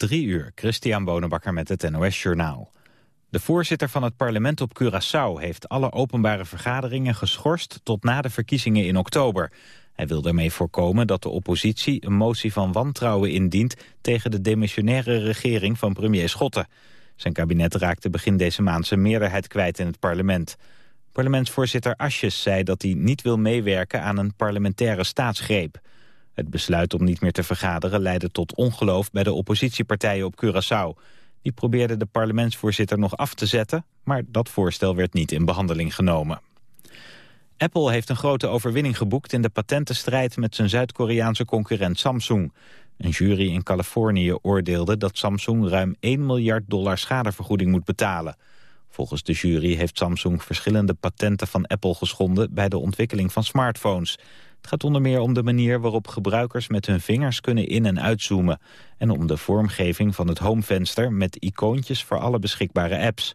Drie uur, Christian Bonenbakker met het NOS Journaal. De voorzitter van het parlement op Curaçao heeft alle openbare vergaderingen geschorst tot na de verkiezingen in oktober. Hij wil daarmee voorkomen dat de oppositie een motie van wantrouwen indient tegen de demissionaire regering van premier Schotten. Zijn kabinet raakte begin deze maand zijn meerderheid kwijt in het parlement. Parlementsvoorzitter Asjes zei dat hij niet wil meewerken aan een parlementaire staatsgreep. Het besluit om niet meer te vergaderen leidde tot ongeloof bij de oppositiepartijen op Curaçao. Die probeerden de parlementsvoorzitter nog af te zetten, maar dat voorstel werd niet in behandeling genomen. Apple heeft een grote overwinning geboekt in de patentenstrijd met zijn Zuid-Koreaanse concurrent Samsung. Een jury in Californië oordeelde dat Samsung ruim 1 miljard dollar schadevergoeding moet betalen. Volgens de jury heeft Samsung verschillende patenten van Apple geschonden bij de ontwikkeling van smartphones. Het gaat onder meer om de manier waarop gebruikers met hun vingers kunnen in- en uitzoomen. En om de vormgeving van het homevenster met icoontjes voor alle beschikbare apps.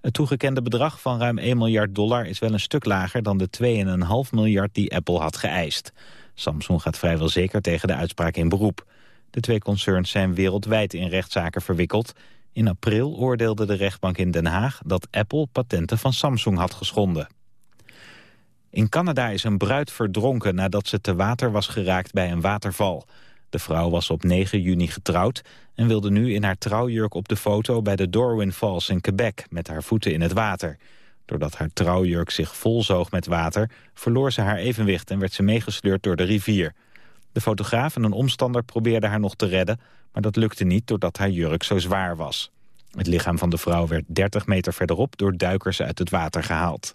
Het toegekende bedrag van ruim 1 miljard dollar is wel een stuk lager dan de 2,5 miljard die Apple had geëist. Samsung gaat vrijwel zeker tegen de uitspraak in beroep. De twee concerns zijn wereldwijd in rechtszaken verwikkeld. In april oordeelde de rechtbank in Den Haag dat Apple patenten van Samsung had geschonden. In Canada is een bruid verdronken nadat ze te water was geraakt bij een waterval. De vrouw was op 9 juni getrouwd en wilde nu in haar trouwjurk op de foto bij de Darwin Falls in Quebec met haar voeten in het water. Doordat haar trouwjurk zich volzoog met water verloor ze haar evenwicht en werd ze meegesleurd door de rivier. De fotograaf en een omstander probeerden haar nog te redden, maar dat lukte niet doordat haar jurk zo zwaar was. Het lichaam van de vrouw werd 30 meter verderop door duikers uit het water gehaald.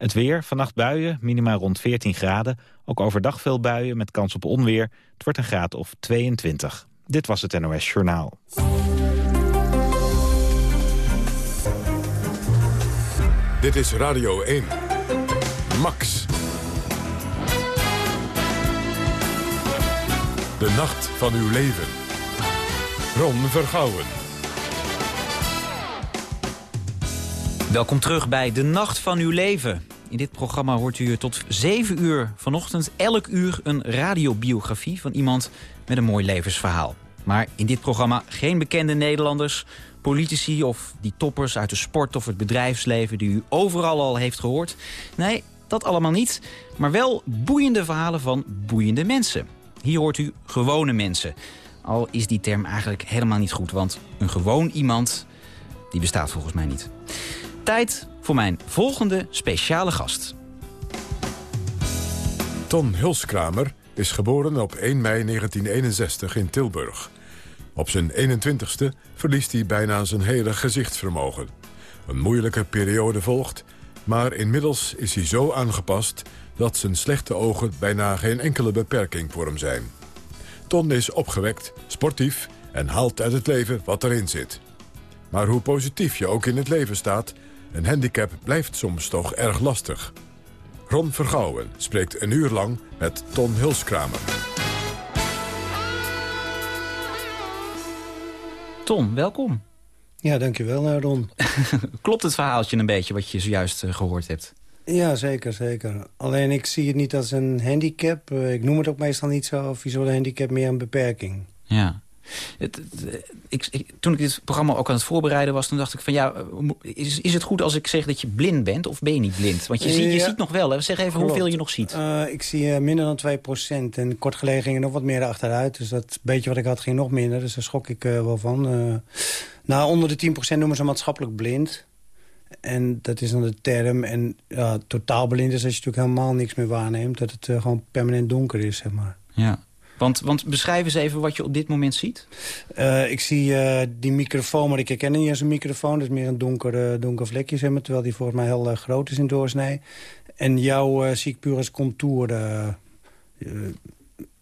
Het weer, vannacht buien, minima rond 14 graden. Ook overdag veel buien met kans op onweer. Het wordt een graad of 22. Dit was het NOS Journaal. Dit is Radio 1. Max. De nacht van uw leven. Ron Vergouwen. Welkom terug bij De Nacht van Uw Leven. In dit programma hoort u tot 7 uur vanochtend elk uur een radiobiografie van iemand met een mooi levensverhaal. Maar in dit programma geen bekende Nederlanders, politici of die toppers uit de sport of het bedrijfsleven die u overal al heeft gehoord. Nee, dat allemaal niet, maar wel boeiende verhalen van boeiende mensen. Hier hoort u gewone mensen. Al is die term eigenlijk helemaal niet goed, want een gewoon iemand, die bestaat volgens mij niet. Tijd voor mijn volgende speciale gast. Ton Hulskramer is geboren op 1 mei 1961 in Tilburg. Op zijn 21ste verliest hij bijna zijn hele gezichtsvermogen. Een moeilijke periode volgt, maar inmiddels is hij zo aangepast... dat zijn slechte ogen bijna geen enkele beperking voor hem zijn. Ton is opgewekt, sportief en haalt uit het leven wat erin zit. Maar hoe positief je ook in het leven staat... een handicap blijft soms toch erg lastig. Ron Vergouwen spreekt een uur lang met Ton Hulskramer. Ton, welkom. Ja, dankjewel eh, Ron. Klopt het verhaaltje een beetje wat je zojuist eh, gehoord hebt? Ja, zeker, zeker. Alleen ik zie het niet als een handicap. Eh, ik noem het ook meestal niet zo visuele handicap, meer een beperking. Ja. Het, het, ik, ik, toen ik dit programma ook aan het voorbereiden was... toen dacht ik van ja, is, is het goed als ik zeg dat je blind bent of ben je niet blind? Want je, ziet, je ziet nog wel, hè? zeg even Klopt. hoeveel je nog ziet. Eh, ik zie eh, minder dan 2% En kort geleden ging er nog wat meer achteruit. Dus dat beetje wat ik had ging nog minder. Dus daar schrok ik eh, wel van. Eh, nou, onder de 10% noemen ze maatschappelijk blind. En dat is dan de term. En ja, totaal blind is als je natuurlijk helemaal niks meer waarneemt. Dat het eh, gewoon permanent donker is, zeg maar. Ja. Want, want beschrijf eens even wat je op dit moment ziet. Eh, ik zie eh, die microfoon, maar ik herken niet als een microfoon. Dat is meer een donker, eh, donker vlekje, zeg maar, terwijl die volgens mij heel groot is in doorsnee. En jou zie ik puur als contour.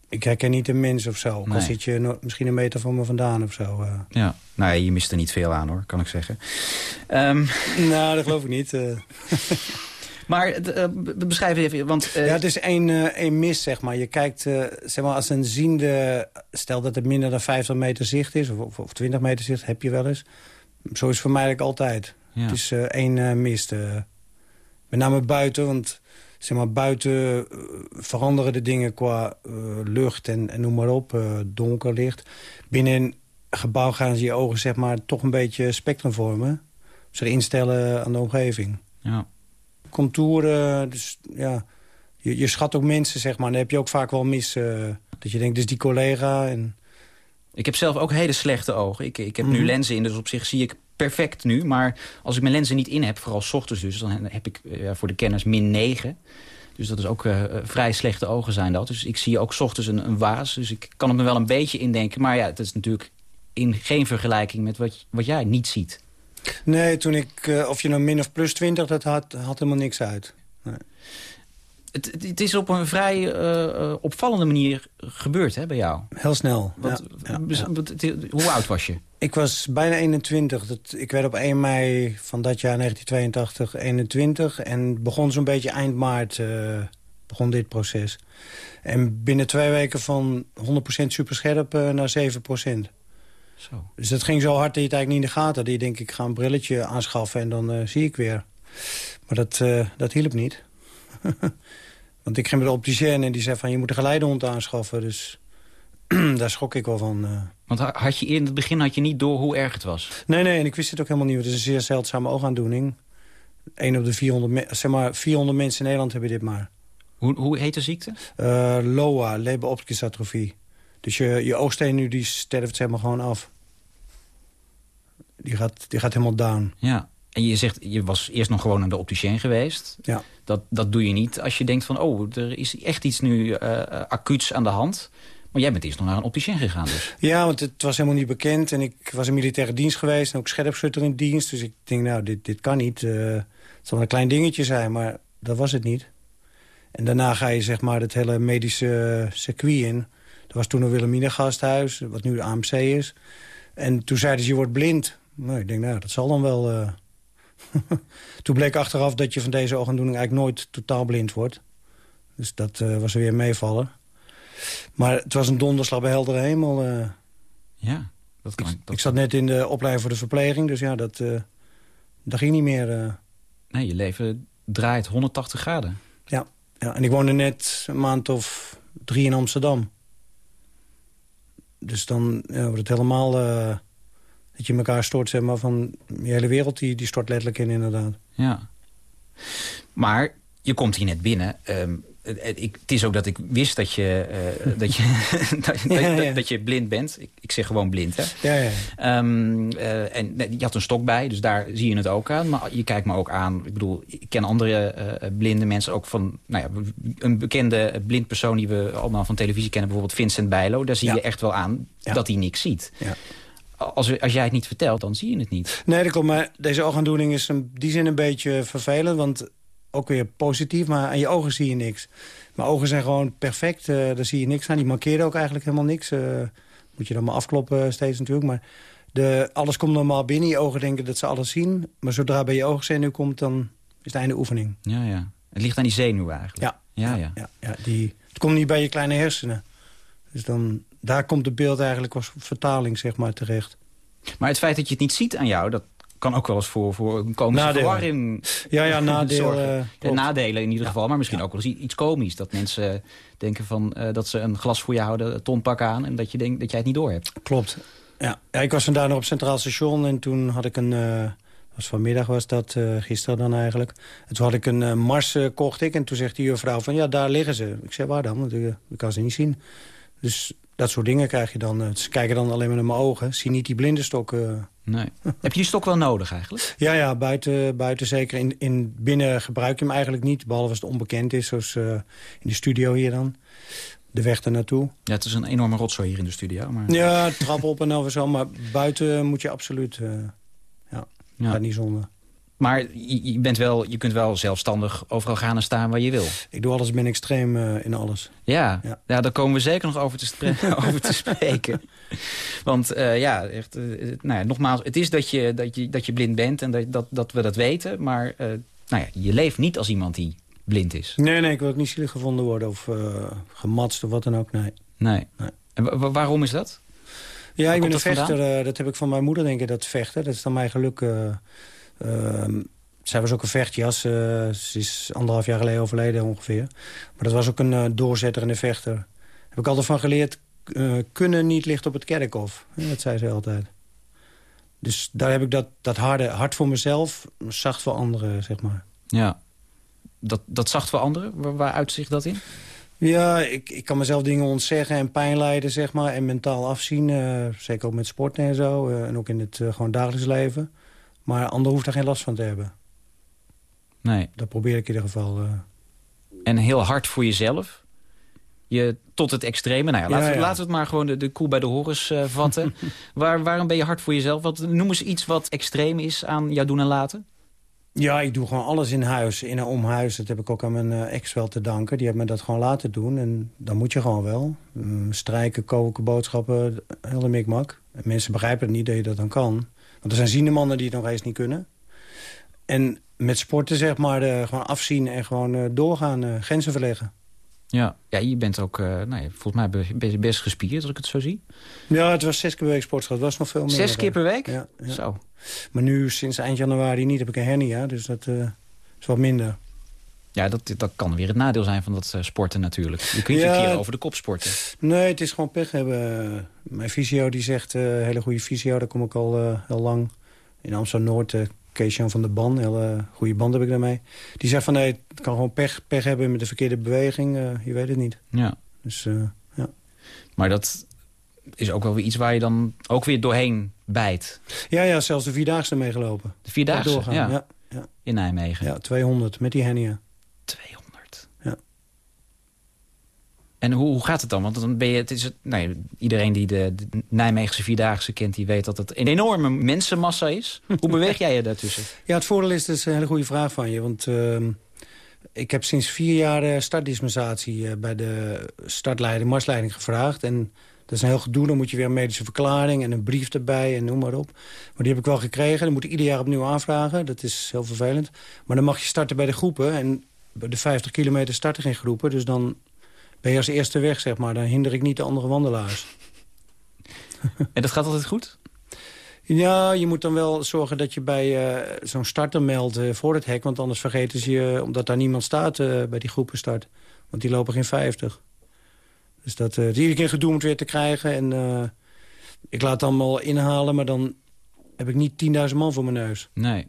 ik herken niet een mens of zo. Nee. zit je no- misschien een meter van me vandaan of zo. Ja. Nou, ja, je mist er niet veel aan hoor, kan ik zeggen. Ehm, nou, dat geloof ik niet. maar eh, be- beschrijf even, want... eh, ja, het is één, eh, één mis, zeg maar. Je kijkt, zeg maar, als een ziende... Stel dat het minder dan 50 meter zicht is, of, of, of 20 meter zicht, heb je wel eens. Zo is het voor mij eigenlijk altijd. ja. Het is één mist. eh. met name buiten, want zeg maar, buiten veranderen de dingen qua lucht en, en noem maar op. donker licht. Binnen gebouw gaan ze je ogen zeg maar, toch een beetje spectrum vormen. Zich instellen aan de omgeving. Ja. Contouren, dus ja... Je, je schat ook mensen, zeg maar. Dan heb je ook vaak wel mis. Uh, dat je denkt, dus die collega. En... Ik heb zelf ook hele slechte ogen. Ik, ik heb nu Mhm. lenzen in, dus op zich zie ik perfect nu. Maar als ik mijn lenzen niet in heb, vooral 's ochtends dus... dan heb ik eh, voor de kenners min 9. Dus dat is ook eh, eh, vrij slechte ogen zijn dat. Dus ik zie ook 's ochtends een, een waas. Dus ik kan het me wel een beetje indenken. Maar ja, het is natuurlijk in geen vergelijking met wat, wat jij niet ziet. Nee, toen ik, eh, of je nou min of plus 20, dat had, had helemaal niks uit. Het, het, het is op een vrij eh, eh, opvallende manier gebeurd hè, bij jou. Heel snel. Want, Ja, ja, ja. want het- hoe oud was je? Ik was bijna 21. Dat, ik werd op 1 mei van dat jaar 1982 21. En begon zo'n beetje eind maart begon dit proces. En binnen twee weken van 100% superscherp naar 7%. Zo. Dus dat ging zo hard dat je het eigenlijk niet in de gaten had. Je denkt, ik ga een brilletje aanschaffen en dan eh, zie ik weer. Maar dat, eh, dat hielp niet. Want ik ging bij de opticien en die zei van... je moet een geleidehond aanschaffen. Dus daar schrok ik wel van. eh. Want ha- had je in het begin had je niet door hoe erg het was? Nee, nee, en ik wist het ook helemaal niet. Het is een zeer zeldzame oogaandoening. 1 op de 400, me- zeg maar 400 mensen in Nederland hebben dit maar. Hoe, hoe heet de ziekte? Eh, LOA, Leber opticus atrofie. Dus je, je oogsteen nu, die sterft zeg maar gewoon af. Die gaat, die gaat helemaal down. Ja. En je zegt, je was eerst nog gewoon naar de opticien geweest. Ja. Dat, dat doe je niet als je denkt van, oh, er is echt iets nu eh, acuuts aan de hand. Maar jij bent eerst nog naar een opticien gegaan dus. Ja, want het was helemaal niet bekend. En ik was in militaire dienst geweest en ook scherpschutter in dienst. Dus ik denk, nou, dit, dit kan niet. eh, het zal wel een klein dingetje zijn, maar dat was het niet. En daarna ga je zeg maar het hele medische circuit in. Er was toen een Wilhelmina gasthuis, wat nu de AMC is. En toen zeiden ze, je wordt blind. Nou, ik denk, nou, dat zal dan wel... eh. toen bleek achteraf dat je van deze oogaandoening eigenlijk nooit totaal blind wordt. Dus dat eh, was weer meevallen. Maar het was een donderslag bij heldere hemel. eh. Ja. Dat kan, dat, Ik zat net in de opleiding voor de verpleging, dus ja, dat, dat ging niet meer. Nee, je leven draait 180 graden. ja. ja, en ik woonde net een maand of drie in Amsterdam. Dus dan wordt het helemaal eh, dat je elkaar stort, zeg maar, van je hele wereld, die, die stort letterlijk in, inderdaad. Ja. Maar je komt hier net binnen. Ehm, ik, het is ook dat ik wist dat je, eh, dat, je, dat, Ja, ja. dat, dat je blind bent. Ik, ik zeg gewoon blind, hè. Ja, ja. Ehm, eh, en je had een stok bij, dus daar zie je het ook aan. Maar je kijkt me ook aan. Ik bedoel, ik ken andere eh, blinde mensen ook van... Nou ja, een bekende blind persoon die we allemaal van televisie kennen... bijvoorbeeld Vincent Bijlo. Daar zie je echt wel aan dat hij niks ziet. Ja. Als, als jij het niet vertelt, dan zie je het niet. Nee, dat klopt. Maar deze oogaandoening is in die zin een beetje vervelend. Want ook weer positief, maar aan je ogen zie je niks. Mijn ogen zijn gewoon perfect. eh, daar zie je niks aan. Die markeren ook eigenlijk helemaal niks. eh, moet je dan maar afkloppen steeds natuurlijk. Maar de, alles komt normaal binnen. Je ogen denken dat ze alles zien. Maar zodra bij je oogzenuw komt, dan is het einde oefening. Ja, ja. Het ligt aan die zenuwen eigenlijk. Ja. Ja, ja. ja, ja die, het komt niet bij je kleine hersenen. Dus dan, daar komt het beeld eigenlijk als vertaling zeg maar, terecht. Maar het feit dat je het niet ziet aan jou... dat kan ook wel eens voor, voor een komische Nadelen. verwarring Ja, ja, nadeel. zorgen. eh, klopt. nadelen in ieder Ja. geval, maar misschien Ja. ook wel eens iets komisch. Dat mensen denken van, eh, dat ze een glas voor je houden, een tonpak aan... en dat je denkt dat jij het niet door hebt. Klopt. Ja. ja, ik was vandaag nog op Centraal Station en toen had ik een... eh, was vanmiddag was dat, eh, gisteren dan eigenlijk. En toen had ik een eh, Mars, eh, kocht ik. En toen zegt die juffrouw van, ja, daar liggen ze. Ik zei, waar dan? Want ik, eh, ik kan ze niet zien. Dus dat soort dingen krijg je dan. eh, ze kijken dan alleen maar naar mijn ogen. Zie niet die blindenstok. eh. Nee. Heb je die stok wel nodig eigenlijk? Ja, ja, buiten, buiten zeker. In, in binnen gebruik je hem eigenlijk niet. Behalve als het onbekend is, zoals eh, in de studio hier dan. De weg ernaartoe. Ja, het is een enorme rotzooi hier in de studio. Maar... Ja, trap op en over zo. Maar buiten moet je absoluut... eh ja, Ja. gaat niet zonder. Maar je, bent wel, je kunt wel zelfstandig overal gaan en staan waar je wil. Ik doe alles, ben extreem eh, in alles. Ja, ja. Ja. daar komen we zeker nog over te, over te spreken. Want eh, ja, echt, eh, nou ja, nogmaals, het is dat je, dat, je, dat je blind bent en dat, dat, dat we dat weten. Maar nou ja, je leeft niet als iemand die blind is. Nee, nee, ik wil ook niet zielig gevonden worden of gematst of wat dan ook, nee. Nee. Nee. En wa waarom is dat? Ja, ik ben een vechter. Dat heb ik van mijn moeder, denk ik, dat vechten. Dat is dan mijn geluk. Uh, zij was ook een vechtjas. Uh, ze is anderhalf jaar geleden overleden ongeveer. Maar dat was ook een uh, doorzetter en een vechter. Heb ik altijd van geleerd. eh, kunnen niet ligt op het kerkhof. Dat zei ze altijd. Dus daar heb ik dat, dat harde, hard voor mezelf, zacht voor anderen, zeg maar. Ja, dat, dat zacht voor anderen, waar, waar uitzicht dat in? Ja, ik, ik kan mezelf dingen ontzeggen en pijn lijden, zeg maar. En mentaal afzien, uh, zeker ook met sporten en zo. Uh, en ook in het uh, gewoon dagelijks leven. Maar anderen hoeft daar geen last van te hebben. Nee. Dat probeer ik in ieder geval. En heel hard voor jezelf? Je tot het extreme. Nou ja, laten, Ja, we, ja. laten we het maar gewoon de, de koe bij de horens eh, vatten. Waar, waarom ben je hard voor jezelf? Wat, noem eens iets wat extreem is aan jouw doen en laten. Ja, ik doe gewoon alles in huis, in en om huis. Dat heb ik ook aan mijn eh, ex wel te danken. Die heeft me dat gewoon laten doen. En dan moet je gewoon wel. Mm, strijken, koken, boodschappen, hele mikmak. En mensen begrijpen het niet dat je dat dan kan. Want er zijn ziende mannen die het nog eens niet kunnen. En met sporten zeg maar, eh, gewoon afzien en gewoon eh, doorgaan, eh, grenzen verleggen. Ja, ja je bent ook, nou volgens mij best gespierd als ik het zo zie. Ja, het was zes keer per week sportschat. Was nog veel meer. Zes keer per week? Ja, ja. Zo. Maar nu, sinds eind januari niet, heb ik een hernia. Dus dat is wat minder. Ja, dat, dat kan weer het nadeel zijn van dat eh, sporten natuurlijk. Je kunt je Ja. keer over de kop sporten. Nee, het is gewoon pech hebben. Mijn fysio die zegt, eh hele goede fysio, daar kom ik al eh, heel lang. In Amsterdam-Noord, eh Kees-Jan van der Ban, hele goede band heb ik daarmee. Die zegt van nee, het kan gewoon pech, pech hebben met de verkeerde beweging. eh, je weet het niet. Ja. Dus eh, ja. Maar dat is ook wel weer iets waar je dan ook weer doorheen bijt. ja, ja, zelfs de Vierdaagse meegelopen. De Vierdaagse, Doorgaan, ja, ja. Ja, in Nijmegen. ja, 200 met die hernia. 200. Ja. En hoe, hoe gaat het dan? Want dan ben je, het is het, nee, iedereen die de, de Nijmeegse Vierdaagse kent... die weet dat het een enorme mensenmassa is. Hoe beweeg jij je daartussen? Ja, het voordeel is, dat is een hele goede vraag van je. Want ehm, ik heb sinds vier jaar startdispensatie eh, bij de startleiding, marsleiding gevraagd. En dat is een heel gedoe. Dan moet je weer een medische verklaring en een brief erbij en noem maar op. Maar die heb ik wel gekregen. Dan moet ik ieder jaar opnieuw aanvragen. Dat is heel vervelend. Maar dan mag je starten bij de groepen. En de 50 kilometer starten geen groepen. Dus dan ben je als eerste weg, zeg maar. Dan hinder ik niet de andere wandelaars. En dat gaat altijd goed? Ja, je moet dan wel zorgen dat je bij eh, zo'n starter meldt eh, voor het hek. Want anders vergeten ze je, omdat daar niemand staat eh, bij die groepenstart. Want die lopen geen 50. Dus dat is iedere keer gedoe om het weer te krijgen. En ik laat het allemaal inhalen, maar dan heb ik niet 10.000 man voor mijn neus. Nee.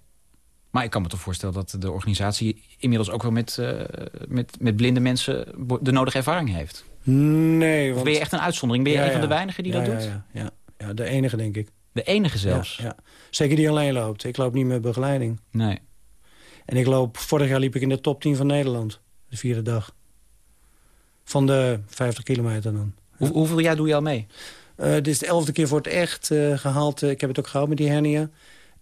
Maar ik kan me toch voorstellen dat de organisatie... inmiddels ook wel met, eh, met, met blinde mensen de nodige ervaring heeft. Nee, Of want... ben je echt een uitzondering? Ben je Ja, een van de weinigen die Ja, dat doet? Ja, ja, ja, de enige, denk ik. De enige zelfs? Ja. Zeker die alleen loopt. Ik loop niet met begeleiding. Nee. En ik loop, vorig jaar liep ik in de top 10 van Nederland. De vierde dag. Van de 50 kilometer dan. Hoe, hoeveel jaar doe je al mee? Eh, dit is de elfde keer voor het echt eh, gehaald. Eh, ik heb het ook gehaald met die hernia.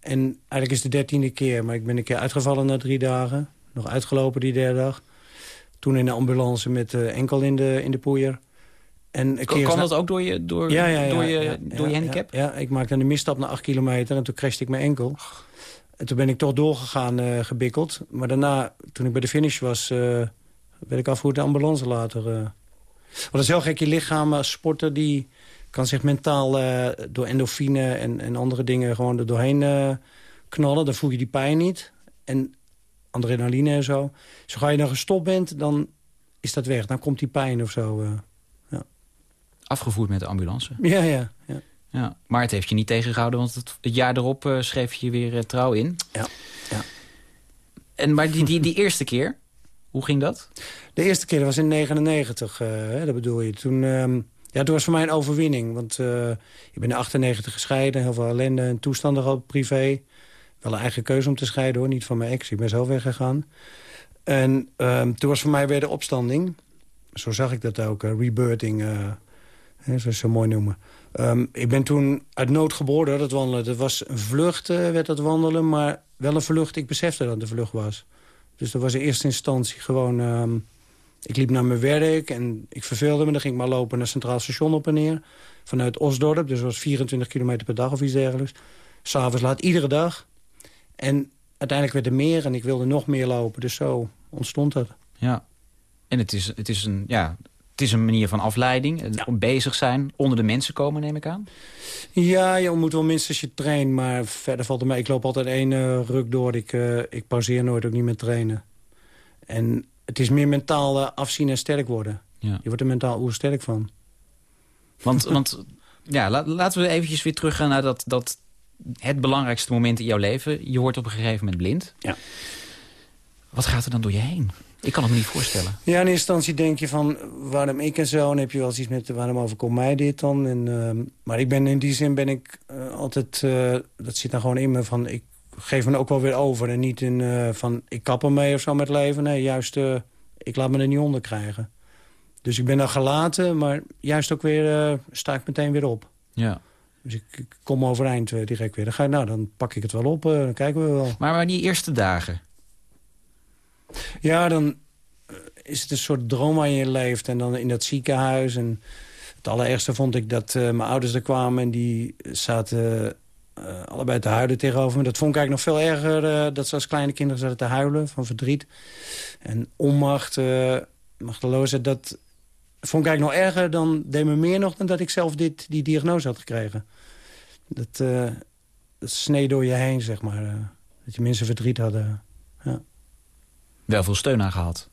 En eigenlijk is het de dertiende keer. Maar ik ben een keer uitgevallen na drie dagen. Nog uitgelopen die derde dag. Toen in de ambulance met de enkel in de, in de poeier. En Kan, na- dat ook door je, door, ja, ja, ja, door je, door je handicap? Ja, ik maakte een misstap na acht kilometer en toen crashte ik mijn enkel. En toen ben ik toch doorgegaan, eh, gebikkeld. Maar daarna, toen ik bij de finish was, eh, werd ik afgevoerd de ambulance later. eh. Want dat is heel gek, je lichaam als sporter... die kan zich mentaal eh, door endorfine en, en andere dingen gewoon er doorheen eh, knallen. Dan voel je die pijn niet. En adrenaline en zo. Zo ga je dan gestopt bent, dan is dat weg. Dan komt die pijn of zo. eh. Afgevoerd met de ambulance. Ja, ja, ja. Ja. Maar het heeft je niet tegengehouden, want het, het jaar erop schreef je weer trouw in. Ja, ja. En, maar die, die, die eerste keer, hoe ging dat? De eerste keer, dat was in 99, eh, hè, dat bedoel je. Toen, ehm, ja, toen was voor mij een overwinning. Want eh, ik ben in 98 gescheiden, heel veel ellende en toestanden gehad, privé. Wel een eigen keuze om te scheiden, hoor. Niet van mijn ex, ik ben zelf weggegaan. En ehm, toen was voor mij weer de opstanding. Zo zag ik dat ook, eh, rebirthing, eh, zoals ze mooi noemen. Ehm, ik ben toen uit nood geboren, dat wandelen. Dat was een vlucht, eh, werd dat wandelen, maar wel een vlucht. Ik besefte dat het een vlucht was. Dus dat was in eerste instantie gewoon... ehm, ik liep naar mijn werk en ik verveelde me. Dan ging ik maar lopen naar Centraal Station op en neer. Vanuit Osdorp, dus dat was 24 kilometer per dag of iets dergelijks. S'avonds laat, iedere dag. En uiteindelijk werd er meer en ik wilde nog meer lopen. Dus zo ontstond dat. Ja. En het is, het is, een, ja, het is een manier van afleiding, om bezig zijn, onder de mensen komen, neem ik aan. Ja, je ontmoet wel minstens je train, maar verder valt er mee. Ik loop altijd één eh, ruk door. Ik, eh, ik pauzeer nooit, ook niet met trainen. En het is meer mentaal eh, afzien en sterk worden. Ja. Je wordt er mentaal oersterk van. Want, want ja, laten we eventjes weer teruggaan naar dat, dat het belangrijkste moment in jouw leven. Je wordt op een gegeven moment blind. Ja. Wat gaat er dan door je heen? Ik kan het me niet voorstellen. Ja, in eerste instantie denk je van waarom ik en zo. En heb je wel eens iets met waarom overkomt mij dit dan. En, uh, maar ik ben in die zin ben ik uh, altijd, uh, dat zit dan gewoon in me van ik geef me ook wel weer over. En niet in uh, van ik kap ermee of zo met leven. Nee, juist ik laat me er niet onder krijgen. Dus ik ben dan gelaten, maar juist ook weer sta ik meteen weer op. Ja. Dus ik, ik kom overeind direct weer. Dan ga ik, nou, dan pak ik het wel op, dan kijken we wel. Maar, maar die eerste dagen, ja, dan eh, is het een soort droom waar je leeft. En dan in dat ziekenhuis. En het allerergste vond ik dat mijn ouders er kwamen... en die zaten uh, allebei te huilen tegenover me. Dat vond ik eigenlijk nog veel erger. Uh, dat ze als kleine kinderen zaten te huilen van verdriet. En onmacht, machteloosheid, dat vond ik eigenlijk nog erger. Dan deed me meer nog dan dat ik zelf dit, die diagnose had gekregen. Dat, dat snee door je heen, zeg maar. dat je mensen verdriet hadden, ja wel veel steun aan gehad.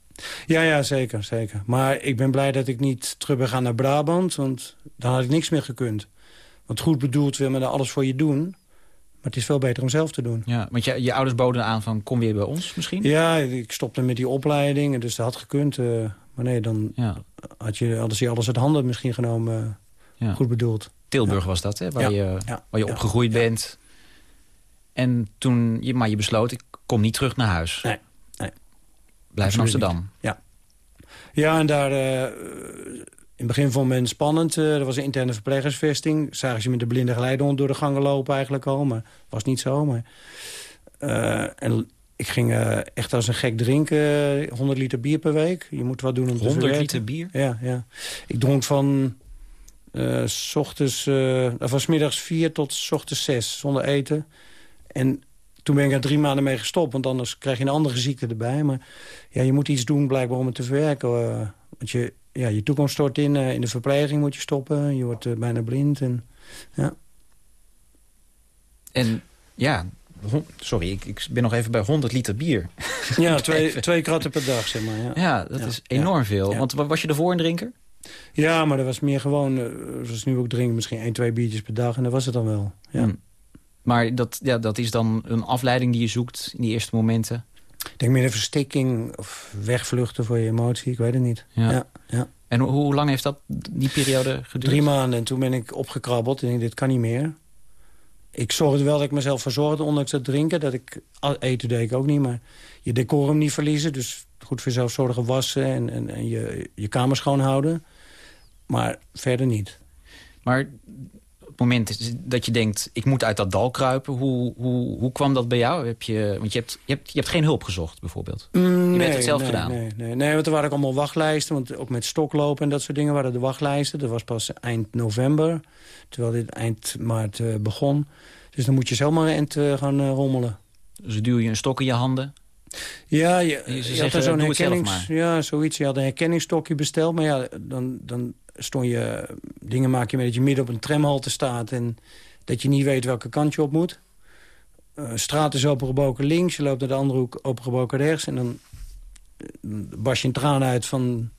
Ja, ja, zeker, zeker. Maar ik ben blij dat ik niet terug ben gaan naar Brabant, want dan had ik niks meer gekund. Want goed bedoeld wil men er alles voor je doen, maar het is veel beter om zelf te doen. Ja, want je, je ouders boden aan van kom weer bij ons misschien? Ja, ik stopte met die opleiding, dus dat had gekund. Uh, maar nee, dan ja. had je, hadden ze alles uit handen misschien genomen, uh, ja. goed bedoeld. Tilburg was dat, hè? Waar, je, waar je opgegroeid bent. En toen, je, maar je besloot, ik kom niet terug naar huis. Nee. Blijf in Amsterdam. Ja. Ja, en daar... Uh, in het begin vond men spannend. Uh, er was een interne verplegersvesting. Zagen ze met de blinde geleidehond door de gangen lopen eigenlijk al. Maar was niet zo. Maar, uh, en ik ging echt als een gek drinken. 100 liter bier per week. Je moet wat doen om 100 te 100 liter bier? Ja, ja. Ik dronk van... s ochtends, dat was middags vier tot s ochtends zes, zonder eten. En toen ben ik er drie maanden mee gestopt, want anders krijg je een andere ziekte erbij. Maar ja, je moet iets doen blijkbaar om het te verwerken. Want je, ja, je toekomst stort in, uh, in de verpleging moet je stoppen. Je wordt uh, bijna blind. En, ja. en ja, sorry, ik, ik, ben nog even bij 100 liter bier. Ja, twee, twee kratten per dag, zeg maar. Ja, ja dat is enorm veel. Want was je ervoor een drinker? Ja, maar dat was meer gewoon, zoals nu ook drinken, misschien één, twee biertjes per dag. En dat was het dan wel, ja. Hmm. Maar dat, ja, dat is dan een afleiding die je zoekt in die eerste momenten? Ik denk meer een verstikking of wegvluchten voor je emotie. Ik weet het niet. Ja. ja, En hoe lang heeft dat, die periode geduurd? Drie maanden. En toen ben ik opgekrabbeld. En ik dit kan niet meer. Ik zorgde wel dat ik mezelf verzorgde, ondanks het drinken. Dat ik, eten deed ik ook niet, maar je decorum niet verliezen. Dus goed voor jezelf zorgen, wassen en, en, en je, je kamer schoonhouden. Maar verder niet. Maar het moment dat je denkt, ik moet uit dat dal kruipen... hoe, hoe, hoe kwam dat bij jou? Heb je, want je hebt, je, hebt, je hebt geen hulp gezocht, bijvoorbeeld. Mm, je nee, het zelf nee, gedaan. Nee, nee, nee, want er waren ook allemaal wachtlijsten. Want ook met stoklopen en dat soort dingen waren de wachtlijsten. Dat was pas eind november, terwijl dit eind maart uh, begon. Dus dan moet je zelf maar eind uh, gaan uh, rommelen. Dus duw je een stok in je handen? Ja, je, je, je had zo'n herkennings... Ja, zoiets. Je had een herkenningsstokje besteld. Maar ja, dan, dan stond je dingen maak je met dat je midden op een tramhalte staat... en dat je niet weet welke kant je op moet. Uh, straat is opengebroken links, je loopt naar de andere hoek opengebroken rechts... en dan uh, bas je een traan uit van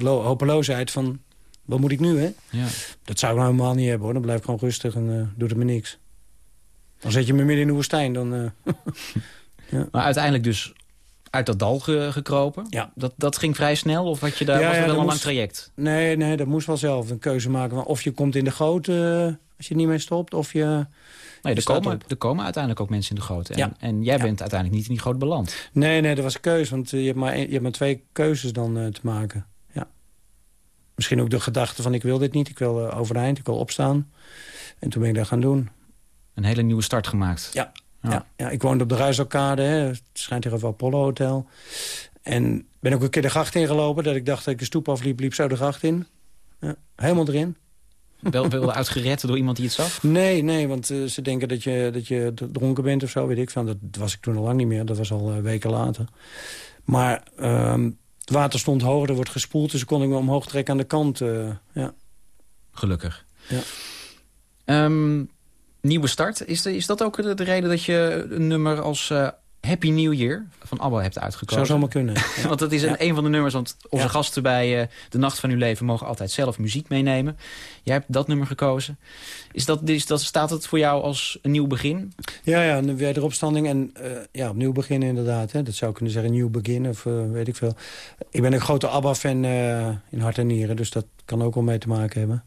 uh, hopeloosheid van... wat moet ik nu, hè? Ja. Dat zou ik nou helemaal niet hebben, hoor. Dan blijf ik gewoon rustig en doe het me niks. Dan zet je me midden in de woestijn, dan... ja. Maar uiteindelijk dus uit dat dal gekropen. Ja. Dat, dat ging vrij snel of had je daar, ja, was er wel een lang traject? Nee, nee, dat moest wel zelf een keuze maken. Of je komt in de goot uh, als je niet meer stopt, of je... Nee, er komen, er komen uiteindelijk ook mensen in de goot. En, ja. en jij bent uiteindelijk niet in die goot beland. Nee, nee, dat was een keuze. Want uh, je, hebt maar, je hebt maar twee keuzes dan uh, te maken. Ja. Misschien ook de gedachte van ik wil dit niet. Ik wil overeind, ik wil opstaan. En toen ben ik dat gaan doen. Een hele nieuwe start gemaakt. Ja, ja. ja, ik woonde op de Ruisarkade, het schijnt hier een Apollo Hotel. En ben ook een keer de gracht ingelopen, dat ik dacht dat ik de stoep afliep, liep zo de gracht in. Ja, helemaal erin. Wel, wel uitgered door iemand die het zag? Nee, nee, want uh, ze denken dat je, dat je dronken bent of zo, weet ik van. Dat was ik toen al lang niet meer, dat was al uh, weken later. Maar uh, het water stond hoger, er wordt gespoeld, dus kon ik me omhoog trekken aan de kant. Uh, ja. Gelukkig. Ja. Um, nieuwe start. Is, de, is dat ook de, de, reden dat je een nummer als uh, Happy New Year van ABBA hebt uitgekozen. Zou zomaar kunnen. want dat is een, een van de nummers, want onze gasten bij uh, De Nacht van Uw Leven... mogen altijd zelf muziek meenemen. Jij hebt dat nummer gekozen. Is dat, is dat, staat het voor jou als een nieuw begin? Ja, ja een wederopstanding en uh, ja, opnieuw beginnen inderdaad. Hè. Dat zou kunnen zeggen nieuw begin of weet ik veel. Ik ben een grote ABBA-fan in hart en nieren, dus dat kan ook wel mee te maken hebben.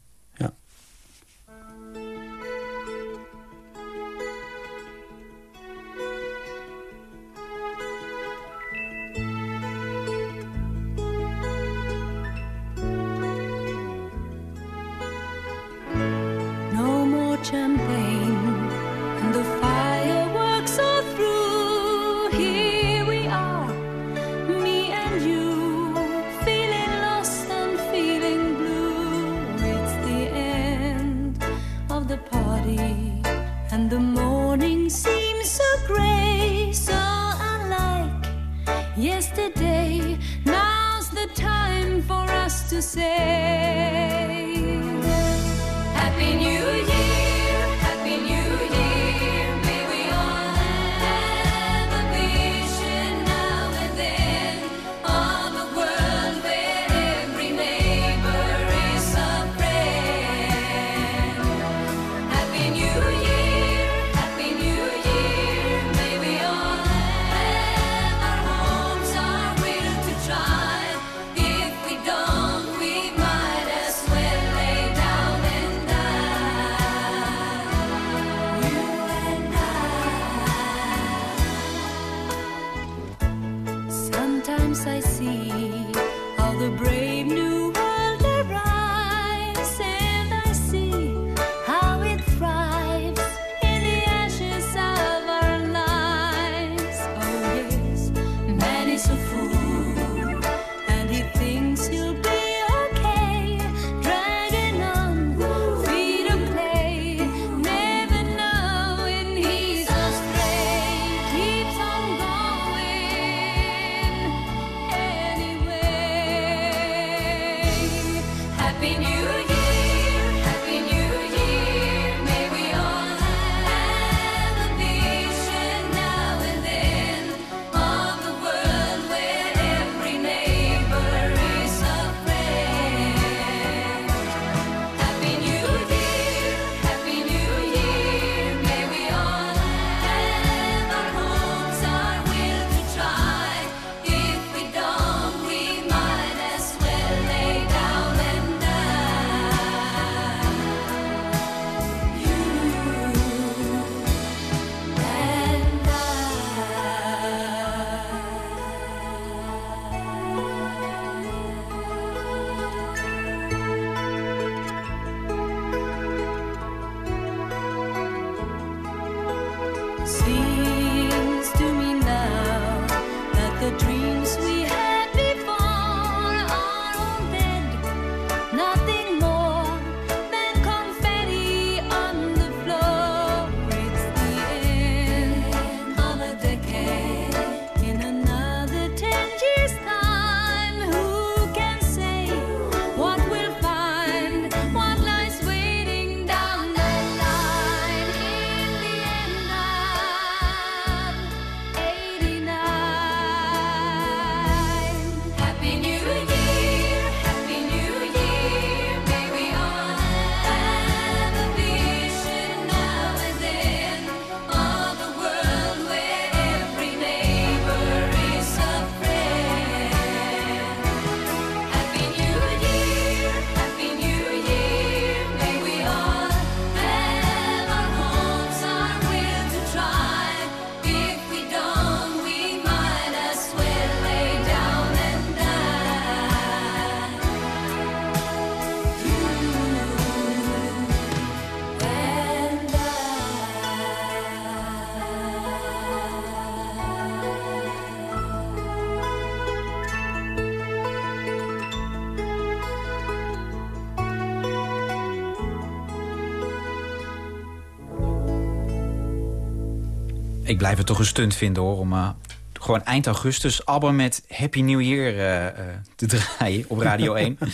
Ik blijf het toch een stunt vinden hoor, om uh, gewoon eind augustus ABBA met Happy New Year uh, uh, te draaien op Radio 1.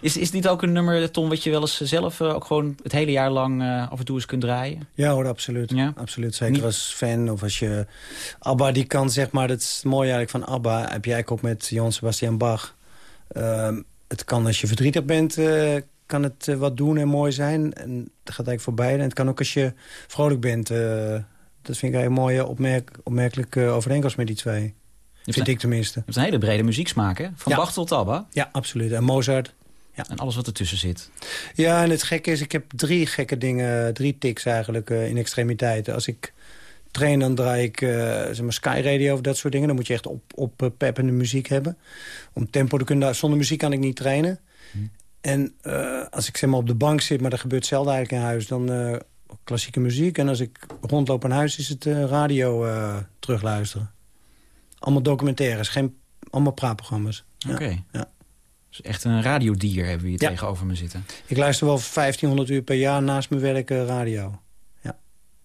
Is, is dit ook een nummer, Tom, wat je wel eens zelf ook gewoon het hele jaar lang af en toe eens kunt draaien? Ja hoor, absoluut. Ja? absoluut. Zeker als fan of als je... ABBA die kan, zeg maar, dat is het mooie eigenlijk van ABBA... heb jij ook met Johann Sebastian Bach. Ehm, het kan als je verdrietig bent, kan het wat doen en mooi zijn. En dat gaat eigenlijk voor beide. En het kan ook als je vrolijk bent dat vind ik een mooie opmerk, opmerkelijke overeenkomst met die twee. Vind ik tenminste. Het is een hele brede muzieksmaak, hè? Van Bach tot Abba. Ja, absoluut. En Mozart. Ja. En alles wat ertussen zit. Ja, en het gekke is, ik heb drie gekke dingen, drie tics eigenlijk uh, in extremiteiten. Als ik train, dan draai ik uh, zeg maar Sky Radio of dat soort dingen. Dan moet je echt op, op uh, peppende muziek hebben. Om tempo te kunnen... Zonder muziek kan ik niet trainen. Hm. En als ik zeg maar op de bank zit, maar dat gebeurt zelden eigenlijk in huis... dan klassieke muziek. En als ik rondloop aan huis is het uh, radio uh, terugluisteren. Allemaal documentaires, geen, allemaal praatprogramma's. Oké. Ja. Dus echt een radiodier hebben we hier tegenover me zitten. Ik luister wel 1500 uur per jaar naast mijn werk uh, radio. Ja.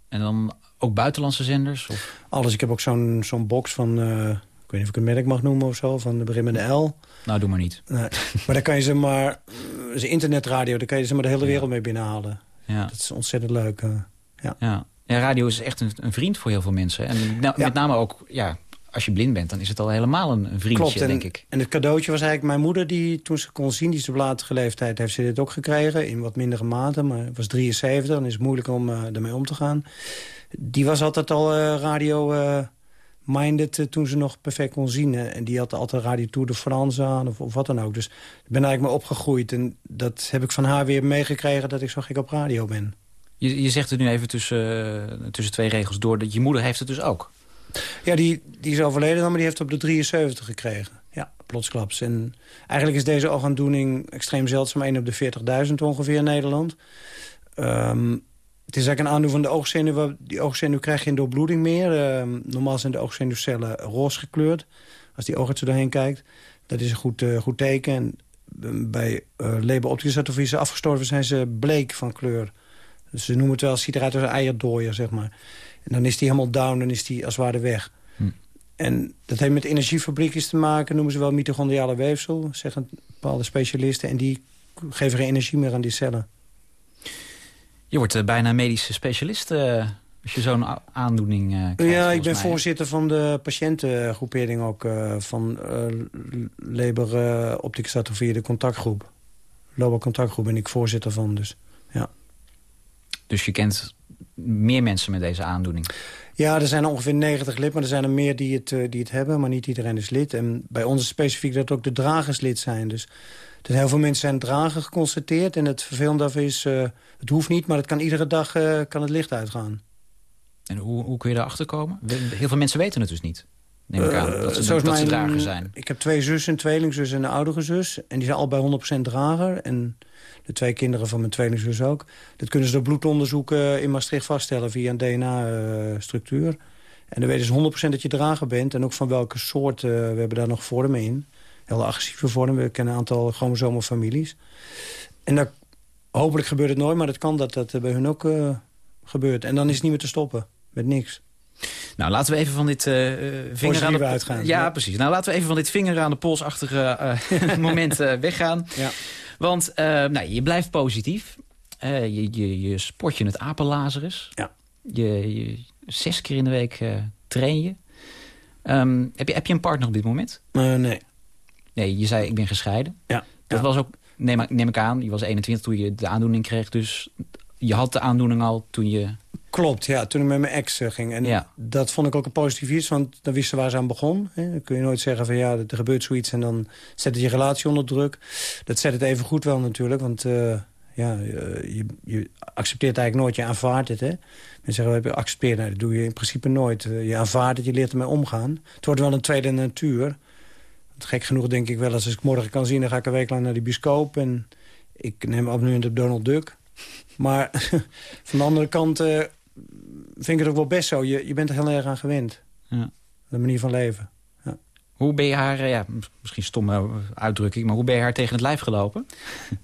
En dan ook buitenlandse zenders? Of? Alles. Ik heb ook zo'n zo'n box van... ik weet niet of ik een merk mag noemen of zo, van de begin met de L. Nou, doe maar niet. Nee. maar dan kan je ze maar... Uh, internetradio, daar kan je ze maar de hele wereld mee binnenhalen. Ja. Dat is ontzettend leuk. Uh, ja. Ja. ja, radio is echt een, een, vriend voor heel veel mensen. En met name ook, ja, als je blind bent, dan is het al helemaal een, vriendje, Klopt, en, denk ik. En het cadeautje was eigenlijk mijn moeder, die toen ze kon zien... die is op latere leeftijd, heeft ze dit ook gekregen. In wat mindere mate, maar het was 73. Dan is het moeilijk om uh, ermee om te gaan. Die was altijd al uh, radio minded toen ze nog perfect kon zien. En die had altijd Radio Tour de France aan of, of wat dan ook. Dus ik ben eigenlijk maar opgegroeid. En dat heb ik van haar weer meegekregen dat ik zo gek op radio ben. Je, je zegt het nu even tussen, uh, tussen twee regels door. Dat je moeder heeft het dus ook. Ja, die, die is overleden dan, maar die heeft op de 73 gekregen. Ja, plotsklaps. En eigenlijk is deze oogaandoening extreem zeldzaam. 1 op de 40.000 ongeveer in Nederland. Um, het is eigenlijk een aandoening van de oogzenuw. Die oogzenuw krijg je geen doorbloeding meer. Uh, normaal zijn de oogzenuwcellen roze gekleurd. Als die oogarts er doorheen kijkt. Dat is een goed, uh, goed teken. En uh, bij uh, Leber optische atrofie ze afgestorven zijn ze bleek van kleur. Dus ze noemen het wel, ziet eruit als een eierdooier, zeg maar. En dan is die helemaal down, dan is die als het ware weg. Hm. En dat heeft met energiefabriekjes te maken, noemen ze wel mitochondriale weefsel, zeggen bepaalde specialisten. En die geven geen energie meer aan die cellen. Je wordt uh, bijna medische specialist uh, als je zo'n aandoening uh, krijgt. Ja, ik ben voorzitter van de patiëntengroepering ook. van Leber Opticus Atrofie, de contactgroep. Lobo contactgroep ben ik voorzitter van, dus ja. Dus je kent meer mensen met deze aandoening? Ja, er zijn ongeveer 90 lid, maar er zijn er meer die het, die het hebben. Maar niet iedereen is lid. En bij ons is specifiek dat ook de dragers lid zijn. Dus dus heel veel mensen zijn drager geconstateerd. En het vervelende daarvan is, uh, het hoeft niet, maar het kan iedere dag uh, kan het licht uitgaan. En hoe, hoe kun je daarachter komen? Heel veel mensen weten het dus niet. Neem ik aan, dat ze, dat ze drager zijn. Ik heb twee zussen, een tweelingzus en een oudere zus. En die zijn allebei 100% drager. En de twee kinderen van mijn tweelingzus ook. Dat kunnen ze door bloedonderzoeken in Maastricht vaststellen via een DNA-structuur. En dan weten ze 100% dat je drager bent. En ook van welke soort, we hebben daar nog vormen in hele agressieve vorm. We kennen een aantal chromosomenfamilies. En dat, hopelijk gebeurt het nooit, maar het kan dat dat bij hun ook uh, gebeurt. En dan is het niet meer te stoppen, met niks. Nou, laten we even van dit uh, vinger aan de uitgaan. Ja, precies. Nou, laten we even van dit vinger aan de polsachtige uh, moment weggaan. Ja. Want nou, je blijft positief. je, je, je sport je het apenlazerus. Ja. Je, je, zes keer in de week train je. Um, heb je. Heb je een partner op dit moment? nee. Nee, je zei ik ben gescheiden. Ja. Dat was ook, neem, neem ik aan, je was 21 toen je de aandoening kreeg. Dus je had de aandoening al toen je... Klopt, ja, toen ik met mijn ex eh, ging. En ja. dat vond ik ook een positief iets, want dan wisten waar ze aan begon. Hè. Dan kun je nooit zeggen van ja, er gebeurt zoiets en dan zet het je relatie onder druk. Dat zet het even goed wel natuurlijk, want uh, ja, je, je, accepteert eigenlijk nooit, je aanvaardt het. Hè. Mensen zeggen, je accepteert, nou, dat doe je in principe nooit. Je aanvaardt het, je leert ermee omgaan. Het wordt wel een tweede natuur gek genoeg denk ik wel, als ik morgen kan zien... dan ga ik een week lang naar die bioscoop. En ik neem op nu op Donald Duck. Maar van de andere kant uh, vind ik het ook wel best zo. Je, je bent er heel erg aan gewend. Ja. De manier van leven. Ja. Hoe ben je haar, eh, ja, misschien stomme uitdrukking... maar hoe ben je haar tegen het lijf gelopen?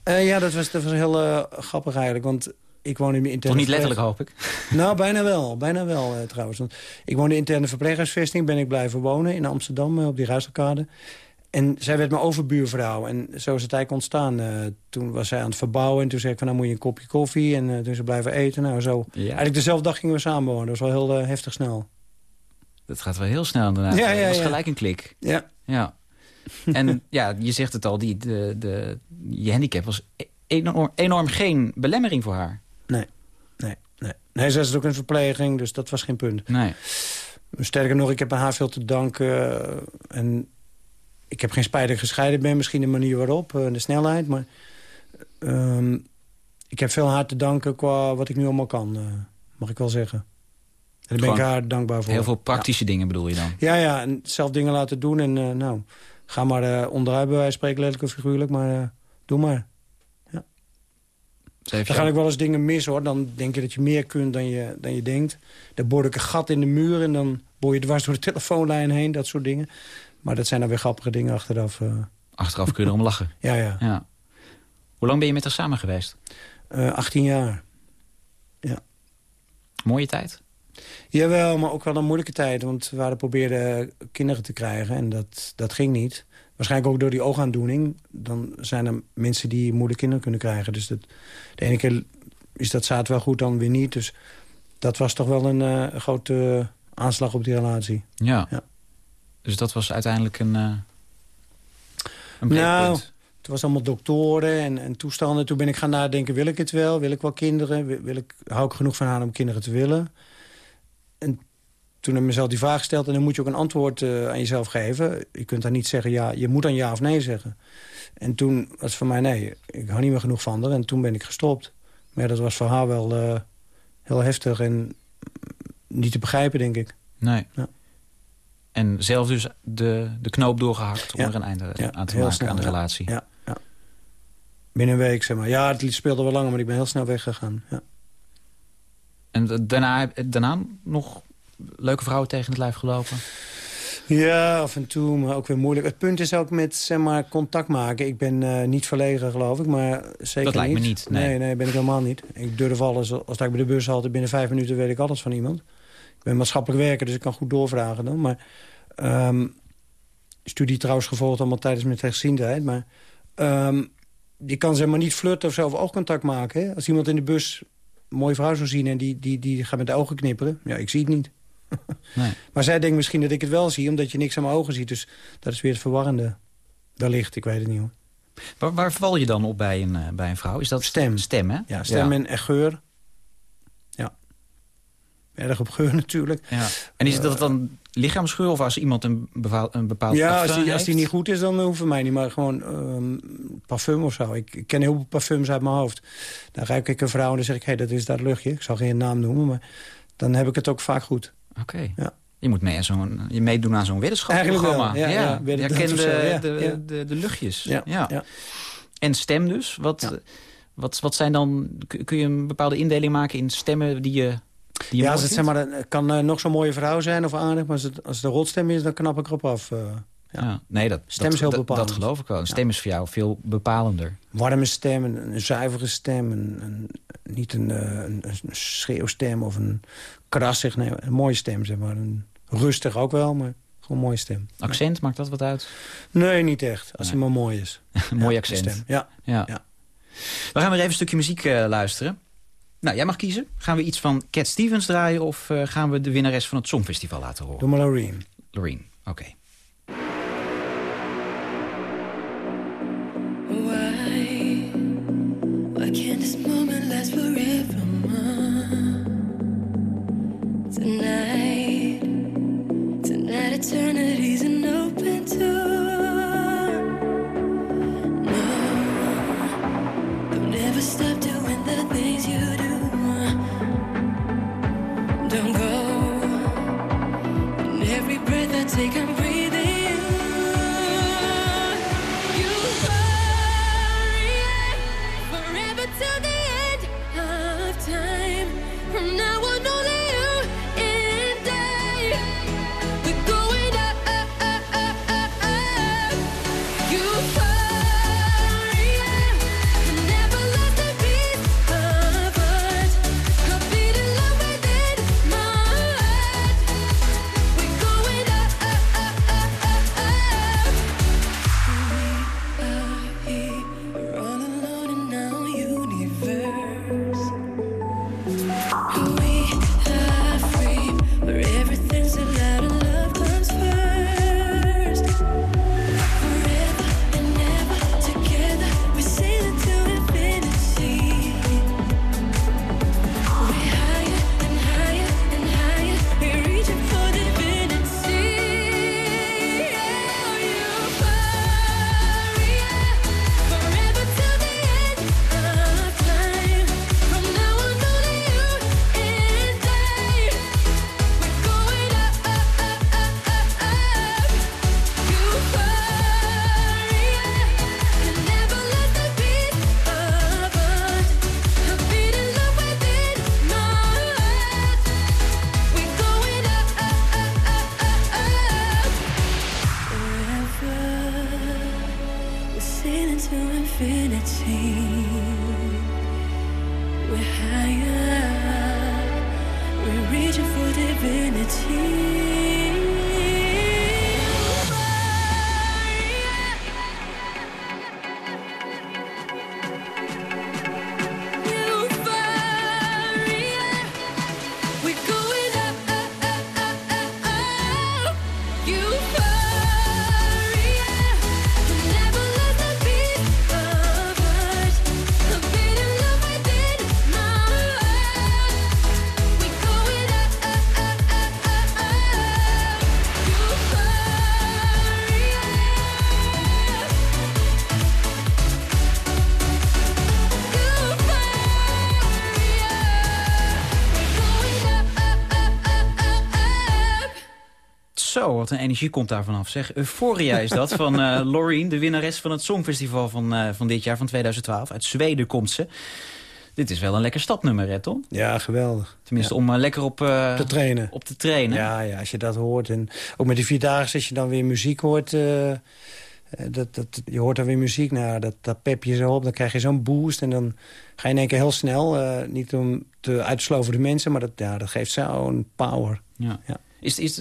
Uh, ja, dat was, dat was heel uh, grappig eigenlijk. Want ik woon in de interne... Toch niet letterlijk, hoop ik? Nou, bijna wel. Bijna wel, trouwens. Want ik woon in de interne verpleeghuisvesting. Ben ik blijven wonen in Amsterdam, op die Ruisterkade. En zij werd mijn overbuurvrouw. En zo is het eigenlijk ontstaan. Uh, toen was zij aan het verbouwen. En toen zei ik van, nou moet je een kopje koffie. En uh, toen ze blijven eten. Nou, zo. Ja. Eigenlijk dezelfde dag gingen we samenwonen. Dat was wel heel uh, heftig snel. Dat gaat wel heel snel daarna. Ja, ja, dat was gelijk een klik. Ja. ja. En ja, je zegt het al, die, de, de, je handicap was enorm, enorm geen belemmering voor haar. Nee, nee, nee. Nee, ze is ook een verpleging, dus dat was geen punt. Nee. Sterker nog, ik heb aan haar veel te danken. En ik heb geen spijt dat ik gescheiden ben. Misschien de manier waarop, uh, de snelheid. Maar um, ik heb veel haar te danken qua wat ik nu allemaal kan. Uh, mag ik wel zeggen. En daar ben ik haar dankbaar voor. Heel veel praktische dingen bedoel je dan? Ja, ja. En zelf dingen laten doen. En uh, nou, ga maar onderuit bij wijze spreken, letterlijk of figuurlijk. Maar doe maar. Ja. Dan ga ik wel eens dingen mis hoor. Dan denk je dat je meer kunt dan je, dan je denkt. Dan boor ik een gat in de muur en dan boor je dwars door de telefoonlijn heen. Dat soort dingen. Maar dat zijn dan weer grappige dingen achteraf. Uh... Achteraf kun je erom lachen. ja, ja, ja. Hoe lang ben je met haar samen geweest? Uh, eh, 18 jaar. Ja. Mooie tijd? Jawel, maar ook wel een moeilijke tijd. Want we hadden probeerden kinderen te krijgen en dat, dat ging niet. Waarschijnlijk ook door die oogaandoening. Dan zijn er mensen die moeilijk kinderen kunnen krijgen. Dus dat, de ene keer is dat zaad wel goed, dan weer niet. Dus dat was toch wel een uh, grote aanslag op die relatie. Ja. ja. Dus dat was uiteindelijk een, uh, een Nou, het was allemaal doktoren en, en, toestanden. Toen ben ik gaan nadenken, wil ik het wel? Wil ik wel kinderen? Wil, ik, hou ik genoeg van haar om kinderen te willen? En toen heb ik mezelf die vraag gesteld... en dan moet je ook een antwoord uh, aan jezelf geven. Je kunt daar niet zeggen, ja, je moet dan ja of nee zeggen. En toen was het voor mij, nee, ik hou niet meer genoeg van haar. En toen ben ik gestopt. Maar dat was voor haar wel uh, heel heftig en niet te begrijpen, denk ik. Nee. Ja. En zelf dus de, de knoop doorgehakt om er een einde aan te maken aan de relatie. Ja, ja. Binnen een week, zeg maar. Ja, het speelde wel langer, maar ik ben heel snel weggegaan. Ja. En daarna, daarna nog leuke vrouwen tegen het lijf gelopen? Ja, af en toe, maar ook weer moeilijk. Het punt is ook met zeg maar, contact maken. Ik ben uh, niet verlegen, geloof ik, maar zeker Dat lijkt me niet. Nee. nee, nee, ben ik helemaal niet. Ik durf alles, als ik bij de bus halte, binnen vijf minuten weet ik alles van iemand ben maatschappelijk werker, dus ik kan goed doorvragen dan. Maar um, studie trouwens gevolgd allemaal tijdens mijn rechtsziendheid. Maar um, je kan zeg maar niet flirten of zo of oogcontact maken. Hè? Als iemand in de bus een mooie vrouw zou zien en die, die, die gaat met de ogen knipperen. Ja, ik zie het niet. Nee. maar zij denkt misschien dat ik het wel zie, omdat je niks aan mijn ogen ziet. Dus dat is weer het verwarrende. Wellicht, ik weet het niet hoor. Waar, waar val je dan op bij een, uh, bij een vrouw? Is dat stem? Stem, hè? Ja, stem en geur erg op geur natuurlijk. Ja. En is dat dan lichaamsgeur of als iemand een, bepaald, een bepaald ja, als die, als die niet goed is, dan hoeven mij niet. Maar gewoon um, parfum of zo. Ik, ik, ken heel veel parfums uit mijn hoofd. Dan ruik ik een vrouw en dan zeg ik, hé, hey, dat is dat luchtje. Ik zal geen naam noemen, maar dan heb ik het ook vaak goed. Oké. Ja. Je moet mee je meedoen aan zo'n wetenschapsprogramma. Ja, ja, ja, ja. ken de, de, de, de, luchtjes. Ja. En stem dus. Wat, wat, wat zijn dan... Kun je een bepaalde indeling maken in stemmen die je ja, als het zeg maar, kan uh, nog zo'n mooie vrouw zijn of aardig... maar als het, als het een rotstem is, dan knap ik erop af. Uh, ja. nee, dat, stem is heel bepalend. Dat, geloof ik wel. Een stem is voor jou veel bepalender. Warme stem, een, een zuivere stem. Een, een, niet een, uh, een, een, schreeuwstem of een krassig. Nee, een mooie stem, zeg maar. Een, rustig ook wel, maar gewoon een mooie stem. Accent, maakt dat wat uit? Nee, niet echt. Als hij maar mooi is. mooi accent. Stem. Ja. Ja. We gaan weer even een stukje muziek luisteren. Nou, jij mag kiezen. Gaan we iets van Cat Stevens draaien... of uh, gaan we de winnares van het Songfestival laten horen? Doe maar Loreen. Loreen, oké. Okay. ceiling infinity. We're higher, we're reaching for divinity. Energie komt daar vanaf. Zeg, Euphoria is dat van uh, Loreen, de winnares van het Songfestival van, uh, van dit jaar, van 2012. Uit Zweden komt ze. Dit is wel een lekker stapnummer, hè, Tom? Ja, geweldig. Tenminste, om uh, lekker op, te trainen. op te trainen. Ja, ja, als je dat hoort. En ook met die Vierdaagse, als je dan weer muziek hoort... dat, dat, je hoort dan weer muziek, nou, dat, dat pep je zo op. Dan krijg je zo'n boost en dan ga je in één keer heel snel. niet om te uitsloven de mensen, maar dat, ja, dat geeft zo'n power. Ja. ja. Is, is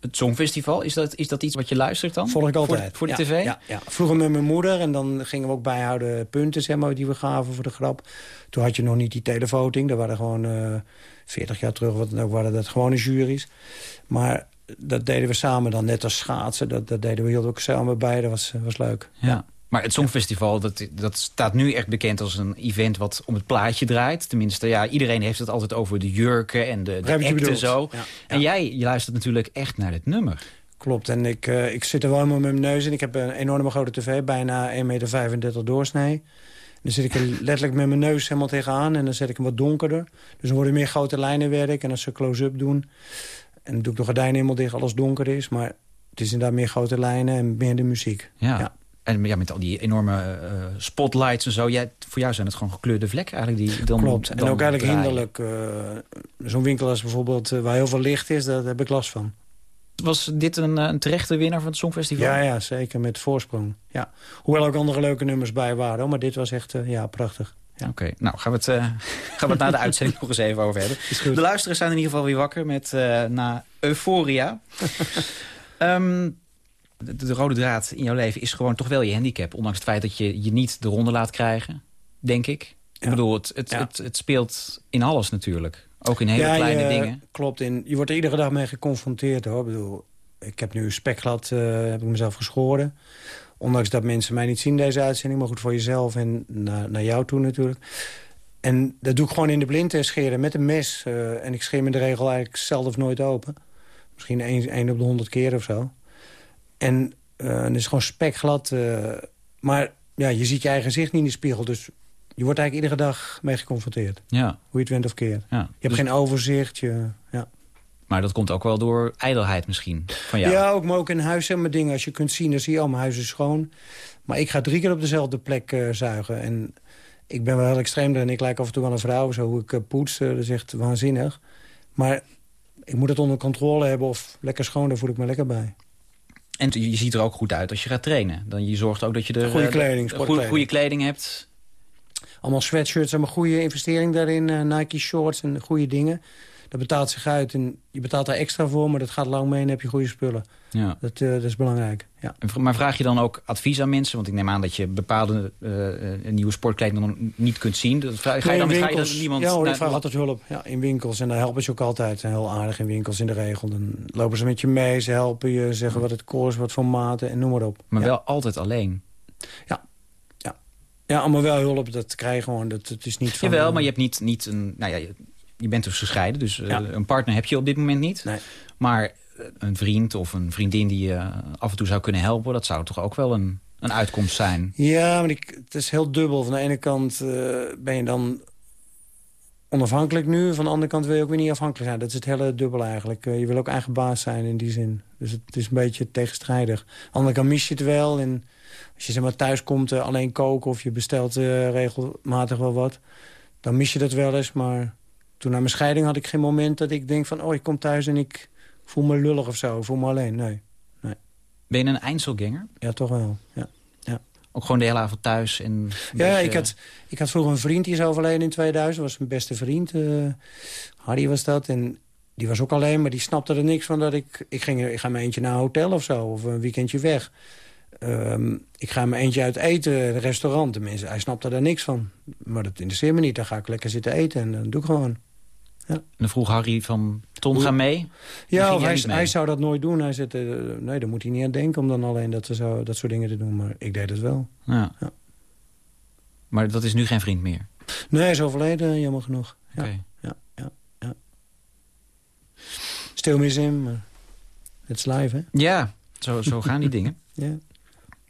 het Songfestival, is dat, is dat iets wat je luistert dan? Volg ik altijd. Voor, de tv? Ja, ja, vroeger met mijn moeder en dan gingen we ook bijhouden punten zeg maar, die we gaven voor de grap. Toen had je nog niet die televoting. Daar waren gewoon uh, eh, 40 jaar terug wat dan ook waren dat gewone juries. Maar dat deden we samen dan, net als schaatsen. Dat, dat deden we heel ook samen bij. Dat was, was leuk. ja. Maar het Songfestival, dat, dat staat nu echt bekend als een event wat om het plaatje draait. Tenminste, ja, iedereen heeft het altijd over de jurken en de, de acten zo. En jij je luistert natuurlijk echt naar dit nummer. Klopt, en ik, uh, ik zit er wel met mijn neus in. Ik heb een enorme grote tv, bijna 1,35 meter doorsnee. Dan zit ik er letterlijk met mijn neus helemaal tegenaan. En dan zet ik hem wat donkerder. Dus dan worden meer grote lijnen werk. En als ze close-up doen... En dan doe ik de gordijnen helemaal dicht, alles donker is. Maar het is inderdaad meer grote lijnen en meer de muziek. ja. En ja, met al die enorme uh, spotlights en zo. Jij, voor jou zijn het gewoon gekleurde vlekken eigenlijk. Die dan, Klopt. en ook eigenlijk hinderlijk. Uh, Zo'n winkel als bijvoorbeeld waar heel veel licht is, daar heb ik last van. Was dit een, een terechte winnaar van het Songfestival? Ja, ja, zeker. Met voorsprong. Ja. Hoewel ook andere leuke nummers bij waren. Maar dit was echt ja, prachtig. Ja. Oké, nou gaan we, het, gaan we het na de uitzending nog eens even over hebben. De luisteraars zijn in ieder geval weer wakker met na Euphoria. um, de, rode draad in jouw leven is gewoon toch wel je handicap. Ondanks het feit dat je je niet de ronde laat krijgen, denk ik. Ik bedoel, het, het, het, het, speelt in alles natuurlijk. Ook in hele kleine dingen. Klopt, in, je wordt er iedere dag mee geconfronteerd. hoor. Ik bedoel, ik heb nu spekglad, uh, heb ik mezelf geschoren. Ondanks dat mensen mij niet zien deze uitzending. Maar goed voor jezelf en naar, naar jou toe natuurlijk. En dat doe ik gewoon in de blinde scheren met een mes. Uh, en ik scheer me de regel eigenlijk zelf nooit open. Misschien één op de honderd keer of zo. En uh, het is gewoon spekglad. Uh, maar ja, je ziet je eigen gezicht niet in de spiegel. Dus je wordt eigenlijk iedere dag mee geconfronteerd. Ja. Hoe je het went of keert. Ja. Je hebt dus- geen overzicht. Je, ja. Maar dat komt ook wel door ijdelheid misschien van jou. Ja, ook, maar ook in huis zijn mijn dingen. Als je kunt zien, dan zie je, oh, mijn huis is schoon. Maar ik ga drie keer op dezelfde plek uh, zuigen. En ik ben wel heel extreem en ik lijk af en toe aan een vrouw. Zo hoe ik uh, poets, dat is echt waanzinnig. Maar ik moet het onder controle hebben of lekker schoon, daar voel ik me lekker bij. En je ziet er ook goed uit als je gaat trainen. Dan je zorgt ook dat je de goede eh, kleding, goede, goede kleding hebt. Allemaal sweatshirts, allemaal goede investering daarin. Uh, Nike shorts en goede dingen. Dat betaalt zich uit. En je betaalt daar extra voor, maar dat gaat lang mee en heb je goede spullen. Ja. Dat, eh, dat is belangrijk, ja. Maar vraag je dan ook advies aan mensen? Want ik neem aan dat je bepaalde eh, eh, nieuwe sportkleding dan niet kunt zien. Dat ga je dan, Nee, ga je dan niemand... ja hoor, ik vraag altijd hulp. Ja, in winkels. En daar helpen ze ook altijd. Zijn heel aardig in winkels in de regel. Dan lopen ze met je mee, ze helpen je, zeggen wat het kost, wat voor maten en noem maar op. Maar ja. wel altijd alleen. Ja, allemaal wel hulp, dat krijg je gewoon. Dat, het is niet van... Jawel, maar je hebt niet, niet een... Nou ja, je, bent dus gescheiden, dus eh, Ja. een partner heb je op dit moment niet. Nee. Maar eh, een vriend of een vriendin die je eh, af en toe zou kunnen helpen... dat zou toch ook wel een, een uitkomst zijn? Ja, maar ik, het is heel dubbel. Van de ene kant ben je dan onafhankelijk nu. Van de andere kant wil je ook weer niet afhankelijk zijn. Dat is het hele dubbel eigenlijk. Je wil ook eigen baas zijn in die zin. Dus het is een beetje tegenstrijdig. Aan de andere kant mis je het wel. En als je zeg maar, thuis komt alleen koken... of je bestelt regelmatig wel wat... dan mis je dat wel eens. Maar toen na mijn scheiding had ik geen moment dat ik denk van... oh, ik kom thuis en ik voel me lullig of zo. Voel me alleen. Nee. Ben je een Einzelganger? Ja, toch wel. Ja. Ook gewoon de hele avond thuis? En Ja, beetje- ik had, ik had vroeger een vriend die is overleden in 2000. Dat was mijn beste vriend. eh, Harry was dat. En die was ook alleen, maar die snapte er niks van dat ik... Ik, ging, ik ga mijn eentje naar een hotel of zo, of een weekendje weg. Ehm, ik ga mijn eentje uit eten, een restaurant. Tenminste, hij snapte er niks van. Maar dat interesseert me niet. Dan ga ik lekker zitten eten en dan doe ik gewoon. En dan vroeg Harry van, Ton, ga mee? Ja, of hij, mee? hij zou dat nooit doen. Hij zegt, eh, nee, daar moet hij niet aan denken om dan alleen dat, zo, dat soort dingen te doen. Maar ik deed het wel. Ja. Ja. Maar dat is nu geen vriend meer? Nee, hij is overleden, jammer genoeg. Ja. Oké. Stil mis in, maar het is live, hè? Ja, zo, zo gaan die dingen. Ja.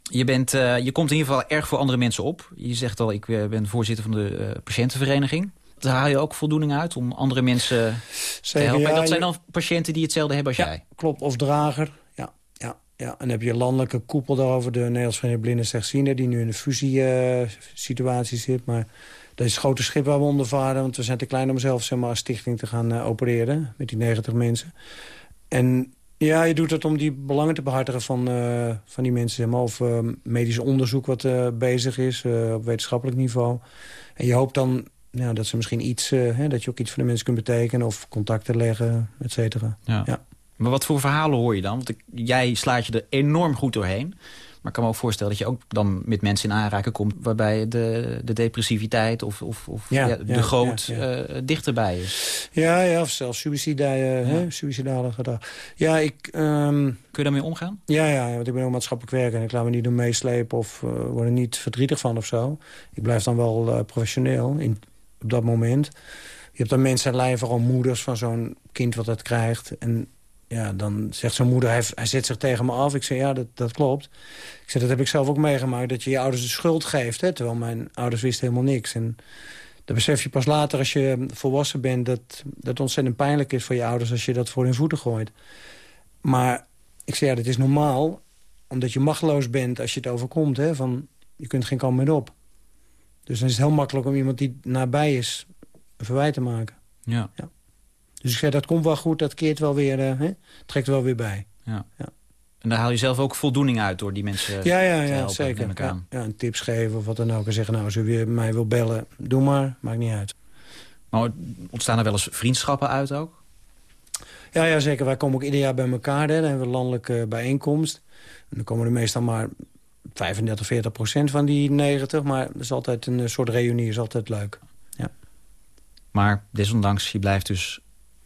Je, bent, eh, je komt in ieder geval erg voor andere mensen op. Je zegt al, ik eh, ben voorzitter van de patiëntenvereniging. Daar haal je ook voldoening uit om andere mensen te helpen. Ja, dat zijn dan patiënten die hetzelfde hebben als Ja, jij. klopt. Of drager. Ja, ja, ja. En dan heb je landelijke koepel daarover. De Nederlands Vereniging Blinden Slechtzienden... die nu in een fusiesituatie zit. Maar dat is het grote schip waar we onder varen. Want we zijn te klein om zelf zeg maar, als stichting te gaan eh, opereren. Met die 90 mensen. En ja, je doet het om die belangen te behartigen van, eh, van die mensen. Zeg maar, of eh, medisch onderzoek wat bezig is op wetenschappelijk niveau. En je hoopt dan ja, dat ze misschien iets... eh, hè, dat je ook iets voor de mensen kunt betekenen. Of contacten leggen, et cetera. Ja. Ja. Maar wat voor verhalen hoor je dan? Want ik- jij slaat je er enorm goed doorheen. Maar ik kan me ook voorstellen dat je ook dan met mensen in aanraking komt... waarbij de, de depressiviteit of, of, of Ja, ja, de ja, goot ja, ja. eh, dichterbij is. Ja, ja, of zelfs suïcidale, hè, suïcidale gedrag. Ja, ik, ehm, Kun je daarmee omgaan? ja, ja, want ik ben ook maatschappelijk werker... en ik laat me niet door meeslepen of eh, word er niet verdrietig van of zo. Ik blijf dan wel professioneel in, op dat moment. Je hebt dan mensen aan lijn, vooral moeders van zo'n kind wat dat krijgt. En ja, dan zegt zo'n moeder, hij, hij zet zich tegen me af. Ik zeg, ja, dat, dat klopt. Ik zeg, dat heb ik zelf ook meegemaakt, dat je je ouders de schuld geeft. Hè, terwijl mijn ouders wisten helemaal niks. En dat besef je pas later als je volwassen bent... dat dat ontzettend pijnlijk is voor je ouders als je dat voor hun voeten gooit. Maar ik zeg, ja, dat is normaal. Omdat je machteloos bent als je het overkomt. Hè, van, je kunt geen kant meer op. Dus dan is het heel makkelijk om iemand die nabij is... een verwijt te maken. Ja. Dus ik zeg, dat komt wel goed, dat keert wel weer... eh, hè, trekt wel weer bij. En daar haal je zelf ook voldoning uit door die mensen Ja, ja, te ja, helpen, zeker. Ja, ja, een tips geven of wat dan ook. En zeggen, nou, als u weer mij wil bellen, doe maar. Maakt niet uit. Maar ontstaan er wel eens vriendschappen uit ook? Ja, ja, zeker. Wij komen ook ieder jaar bij elkaar. Hè. Dan hebben we een landelijke bijeenkomst. En dan komen er meestal maar 35, 40 procent van die 90. Maar het is altijd een eh, soort reunie, is altijd leuk. Maar desondanks, je blijft dus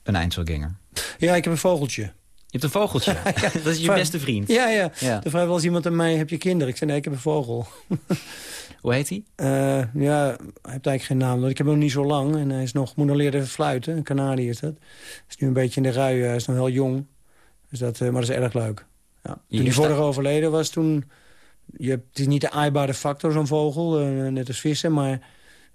een Einzelganger. Ja, ik heb een vogeltje. Je hebt een vogeltje. dat is je beste vriend. Ja, ja. Ja. Er vraagt wel eens iemand aan mij, heb je kinderen? Ik zei, nee, ik heb een vogel. Hoe heet hij? Eh, ja, hij heeft eigenlijk geen naam. want Ik heb hem nog niet zo lang. En hij is nog, moet nog leren fluiten. Een kanarie is dat. is nu een beetje in de rui. Hij is nog heel jong. Dus dat, eh, maar dat is erg leuk. Ja. Toen vorige overleden was, toen... Je hebt, het is niet de aaibare factor, zo'n vogel. eh, net als vissen, maar...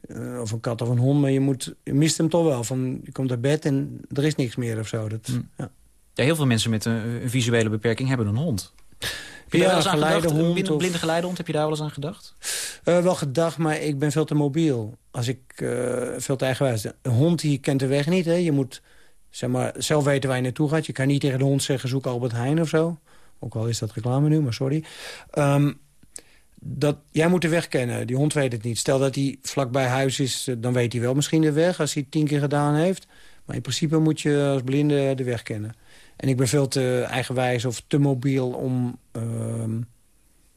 eh, of een kat of een hond. Maar je, moet, je mist hem toch wel. Van, je komt uit bed en er is niks meer of zo. Dat, Hmm. ja. Ja, heel veel mensen met een, een visuele beperking hebben een hond. Heb je Ja, daar wel eens aan gedacht? Een blinde, of- blinde geleidehond, heb je daar wel eens aan gedacht? Eh, wel gedacht, maar ik ben veel te mobiel. Als ik veel te eigenwijs. Een hond die kent de weg niet. Hè. Je moet zeg maar, zelf weten waar je naartoe gaat. Je kan niet tegen de hond zeggen, zoek Albert Heijn of zo. Ook al is dat reclame nu, maar sorry. Ehm, dat, jij moet de weg kennen. Die hond weet het niet. Stel dat hij vlakbij huis is, eh, dan weet hij wel misschien de weg... als hij het tien keer gedaan heeft. Maar in principe moet je als blinde de weg kennen. En ik ben veel te eigenwijs of te mobiel om ehm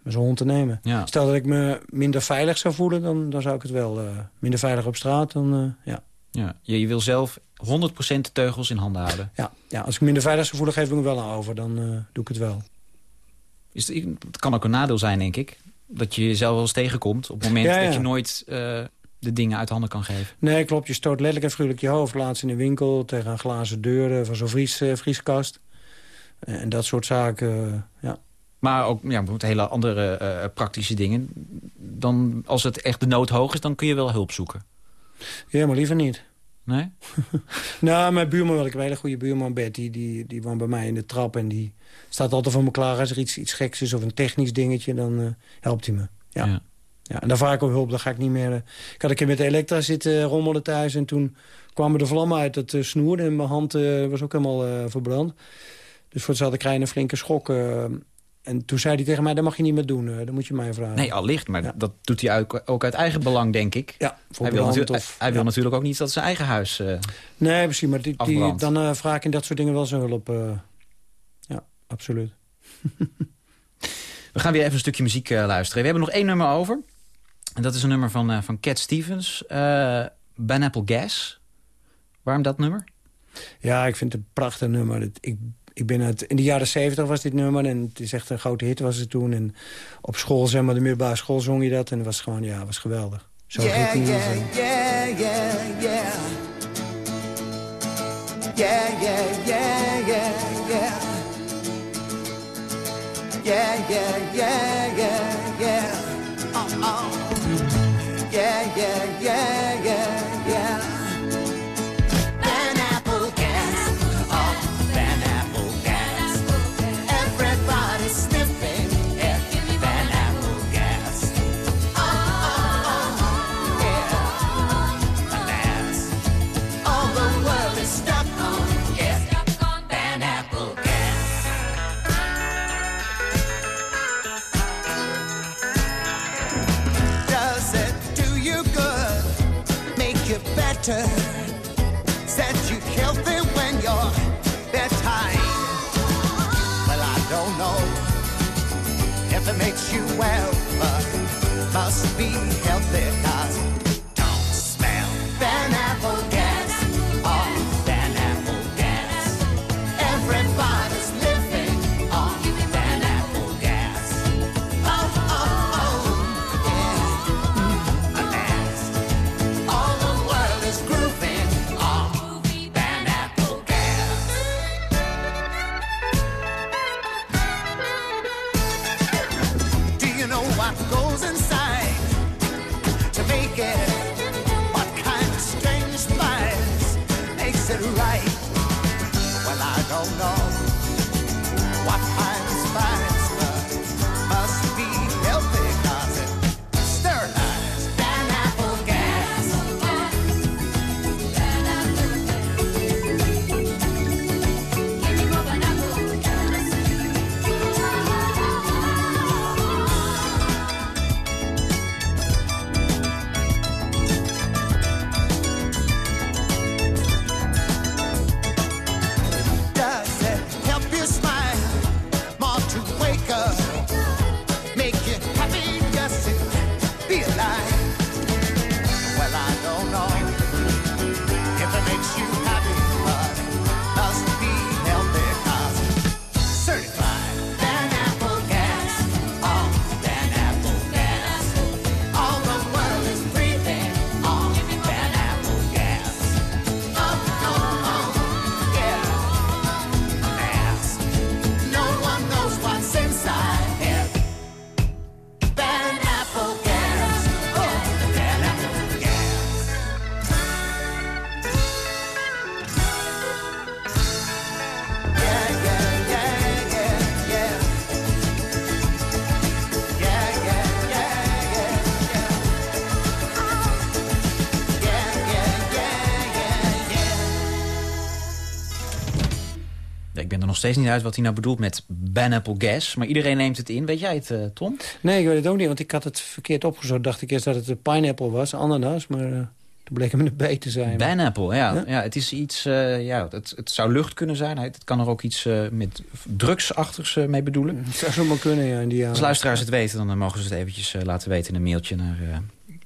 zo'n hond te nemen. Ja. Stel dat ik me minder veilig zou voelen, dan, dan zou ik het wel. eh, minder veilig op straat, dan eh, ja. Ja. Je, je wil zelf 100% de teugels in handen houden. ja. Ja, als ik me minder veilig zou voelen, geef ik me wel aan over. Dan doe ik het wel. Is het, het kan ook een nadeel zijn, denk ik. Dat je jezelf wel eens tegenkomt op het moment Ja, ja. dat je nooit eh, de dingen uit handen kan geven. Nee, klopt. Je stoot letterlijk en figuurlijk je hoofd. Laatst in de winkel tegen een glazen deur van zo'n vries, eh, vrieskast. En dat soort zaken, eh, ja. Maar ook ja, hele andere eh, praktische dingen. Dan, als het echt de nood hoog is, dan kun je wel hulp zoeken. Ja, maar liever niet. Nee? Nou, mijn buurman, wel, ik een hele goede buurman, Betty, die, die woont bij mij in de trap. En die staat altijd voor me klaar. Als er iets, iets geks is of een technisch dingetje, dan eh, helpt hij me. Ja. Ja. Ja. en daar vraag ik om hulp, dan ga ik niet meer... eh, ik had een keer met de elektra zitten rommelen thuis... en toen kwamen de vlammen uit het eh, snoer... en mijn hand was ook helemaal verbrand. Dus voor hetzelfde krijg je een flinke schok. en toen zei hij tegen mij, dat mag je niet meer doen. dat moet je mij vragen. Nee, allicht. Maar Ja. dat doet hij ook, ook uit eigen belang, denk ik. Ja, voor Hij wil, natuurlijk, of... hij wil natuurlijk ook niet dat zijn eigen huis... Nee, precies, maar die, dan vraag ik in dat soort dingen wel zijn hulp. Absoluut. We gaan weer even een stukje muziek eh, luisteren. We hebben nog één nummer over. En dat is een nummer van, eh, van Cat Stevens. eh Pineapple Gas. Waarom dat nummer? Ja, ik vind het een prachtig nummer. Het- ik, ik ben uit, in de jaren zeventig was dit nummer en het is echt een grote hit was het toen. En op school, zeg maar, de middelbare school zong je dat en het was gewoon, ja, het was geweldig. Zo Yeah, ritmisch yeah, en- yeah, yeah, yeah. Yeah, yeah, yeah, yeah, yeah. Yeah, yeah, yeah, yeah, uh. Yeah, yeah, yeah, yeah, you better? Set you healthy when you're bedtime? Well, I don't know if it makes you well, but must be healthy steeds niet uit wat hij nou bedoelt met Pineapple Gas. Maar iedereen neemt het in. Weet jij het, eh, Tom? Nee, ik weet het ook niet, want ik had het verkeerd opgezocht. Dacht ik eerst dat het een pineapple was, ananas, maar eh, toen bleek hem een B te zijn. Pineapple, ja. Ja. ja. het is iets, eh, ja, het, het zou lucht kunnen zijn. Het kan er ook iets met drugsachtigs mee bedoelen. Het zou zomaar kunnen, ja. In die jaren. Als luisteraars het weten, dan mogen ze het eventjes laten weten in een mailtje naar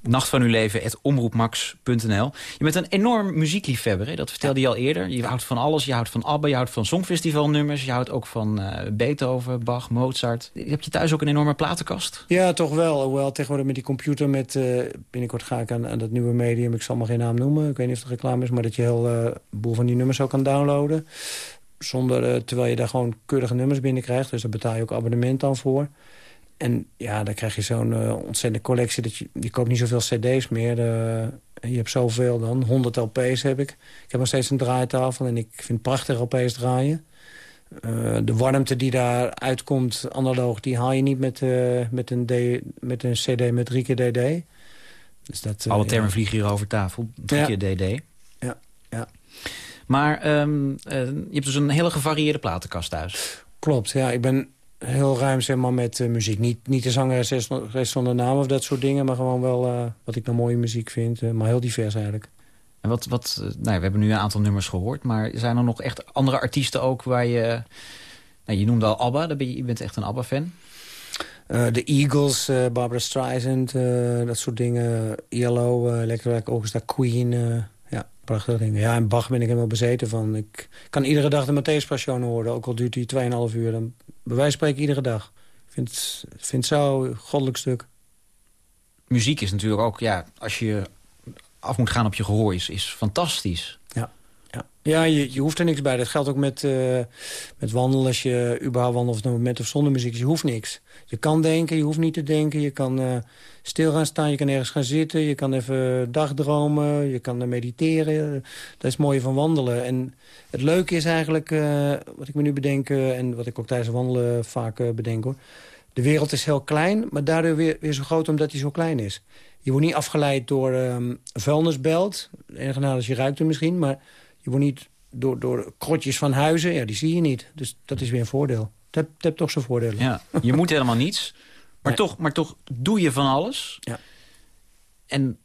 uh, nachtvanuwleven.omroepmax.nl. Je bent een enorm muziekliefhebber, hè? dat vertelde je al eerder. Je houdt van alles, je houdt van ABBA, je houdt van songfestivalnummers... je houdt ook van uh, Beethoven, Bach, Mozart. Heb je thuis ook een enorme platenkast? Ja, toch wel. Hoewel tegenwoordig met die computer... Met, uh, binnenkort ga ik aan, aan dat nieuwe medium, ik zal maar geen naam noemen. Ik weet niet of het reclame is, maar dat je heel uh, boel van die nummers ook kan downloaden. Zonder, terwijl je daar gewoon keurige nummers binnenkrijgt. Dus daar betaal je ook abonnement dan voor. En ja, dan krijg je zo'n uh, ontzettende collectie. Dat je, je koopt niet zoveel cd's meer. Uh, je hebt zoveel dan. 100 LP's heb ik. Ik heb nog steeds een draaitafel en ik vind prachtige LP's draaien. Uh, de warmte die daar uitkomt, analoog, die haal je niet met, met, een, D, met een cd met drie keer dd. Dus dat, Alle termen ja. vliegen hier over tafel. Drie ja. keer dd. Ja, ja. Maar um, je hebt dus een hele gevarieerde platenkast thuis. Klopt, ja. Ik ben heel ruim zeg maar, met uh, muziek. Niet, niet de zangeres zonder naam of dat soort dingen... maar gewoon wel uh, wat ik nou mooie muziek vind. Uh, maar heel divers eigenlijk. En wat, wat, nou, we hebben nu een aantal nummers gehoord... maar zijn er nog echt andere artiesten ook waar je... Nou, je noemde al ABBA, daar ben je, je bent echt een ABBA-fan. De Eagles, Barbara Streisand, dat soort dingen. ELO, Electric Orchestra, Queen... prachtige dingen. Ja, en Bach ben ik helemaal bezeten van. Ik kan iedere dag de Matthäus Passion horen. Ook al duurt die 2,5 uur. Dan bij wijze spreken iedere dag. Ik vind, vind zo goddelijk stuk. Muziek is natuurlijk ook, ja, als je af moet gaan op je gehoor, is, is fantastisch. Ja, je, hoeft er niks bij. Dat geldt ook met, uh, met wandelen. Als je überhaupt wandelt of met of zonder muziek. Je hoeft niks. Je kan denken, je hoeft niet te denken. Je kan uh, stil gaan staan, je kan ergens gaan zitten. Je kan even dagdromen, je kan mediteren. Dat is het mooie van wandelen. En het leuke is eigenlijk, uh, wat ik me nu bedenk... en wat ik ook tijdens wandelen vaak bedenk hoor... de wereld is heel klein, maar daardoor weer, weer zo groot omdat hij zo klein is. Je wordt niet afgeleid door um, vuilnisbelt. Nadeel is je ruikt er misschien, maar je wordt niet door, door krotjes van huizen. Ja, die zie je niet. Dus dat is weer een voordeel. Het heeft, heeft toch zijn voordelen. Ja, je moet helemaal niets. Maar, nee. toch, maar toch doe je van alles. Ja. En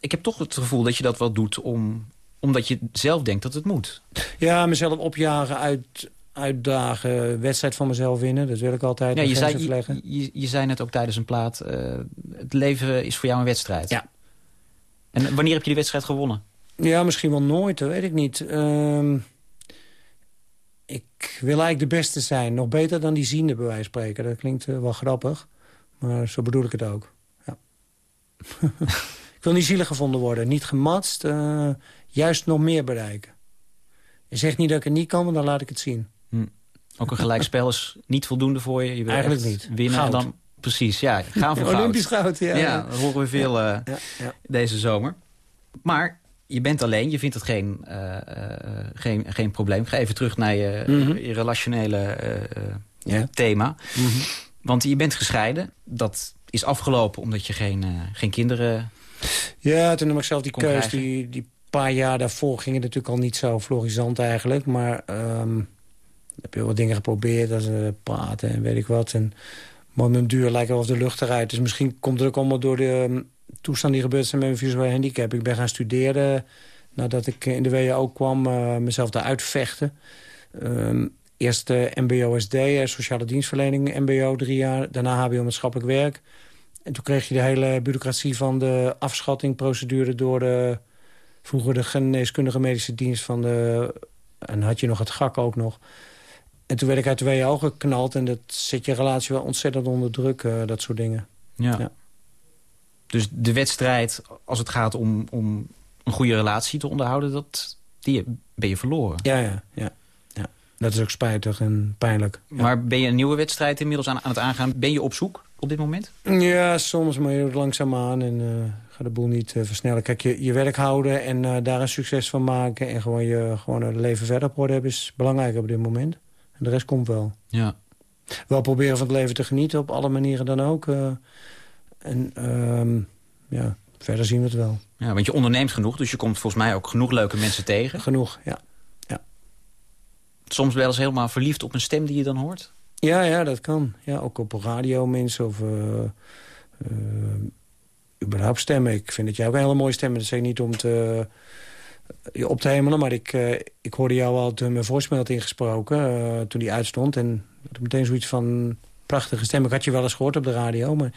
ik heb toch het gevoel dat je dat wel doet om, omdat je zelf denkt dat het moet. Ja, mezelf opjagen, uit, uitdagen, wedstrijd van mezelf winnen. Dat wil ik altijd. Ja, je, zei, je, je, je, zei net ook tijdens een plaat, uh, het leven is voor jou een wedstrijd. Ja. En wanneer heb je die wedstrijd gewonnen? Ja, misschien wel nooit, dat weet ik niet. Um, ik wil eigenlijk de beste zijn. Nog beter dan die ziende, bij wijze van spreken. Dat klinkt uh, wel grappig, maar zo bedoel ik het ook. Ja. ik wil niet zielig gevonden worden, niet gematst. Uh, juist nog meer bereiken. Je zegt niet dat ik het niet kan, maar dan laat ik het zien. Hm. Ook een gelijkspel is niet voldoende voor je? je wil Eigenlijk niet. Winnen goud. dan Precies, ja. Gaan voor goud. Olympisch goud, ja. Ja, dat horen we veel uh, ja, ja. deze zomer. Maar je bent alleen, je vindt het geen, uh, uh, geen, geen probleem. Ga even terug naar je, mm -hmm. je relationele ja. thema. Mm -hmm. Want je bent gescheiden. Dat is afgelopen omdat je geen, geen kinderen Ja, toen nam ik zelf die keus. Die, die paar jaar daarvoor ging het natuurlijk al niet zo florisant eigenlijk. Maar um, heb je wat dingen geprobeerd. Als praten en weet ik wat. En maar mijn duur lijkt wel of de lucht eruit. Dus misschien komt het ook allemaal door de um, toestand die gebeurd is met mijn visuele handicap. Ik ben gaan studeren nadat ik in de WO kwam. Uh, mezelf daaruit vechten. Um, eerst uh, mbo-SD, sociale dienstverlening, mbo drie jaar. Daarna hbo maatschappelijk werk. En toen kreeg je de hele bureaucratie van de afschattingprocedure... door de, vroeger de geneeskundige medische dienst van de... en had je nog het GAK ook nog... En toen werd ik uit de WO geknald. En dat zet je relatie wel ontzettend onder druk, uh, dat soort dingen. Ja. ja. Dus de wedstrijd, als het gaat om, om een goede relatie te onderhouden... Dat, die ben je verloren. Ja, ja, ja, ja. Dat is ook spijtig en pijnlijk. Ja. Maar ben je een nieuwe wedstrijd inmiddels aan, aan het aangaan? Ben je op zoek op dit moment? Ja, soms, maar je doet langzaam aan en uh, ga de boel niet uh, versnellen. Kijk, je, je werk houden en uh, daar een succes van maken... en gewoon je gewoon een leven verder op orde hebben... is belangrijk op dit moment. En de rest komt wel. Ja. Wel proberen van het leven te genieten op alle manieren dan ook. Uh, en um, ja, verder zien we het wel. Ja, want je onderneemt genoeg, dus je komt volgens mij ook genoeg leuke mensen tegen. Genoeg, ja. ja. Soms wel eens helemaal verliefd op een stem die je dan hoort? Ja, ja, dat kan. Ja, ook op radio mensen of... Uh, uh, überhaupt stemmen. Ik vind dat jij ook een hele mooie stem hebt. Dat ik niet om te, je op te hemelen. Maar ik, eh, ik hoorde jou al toen mijn voorspel had ingesproken. eh, toen die uitstond. En had meteen zoiets van prachtige stem. Ik had je wel eens gehoord op de radio. Maar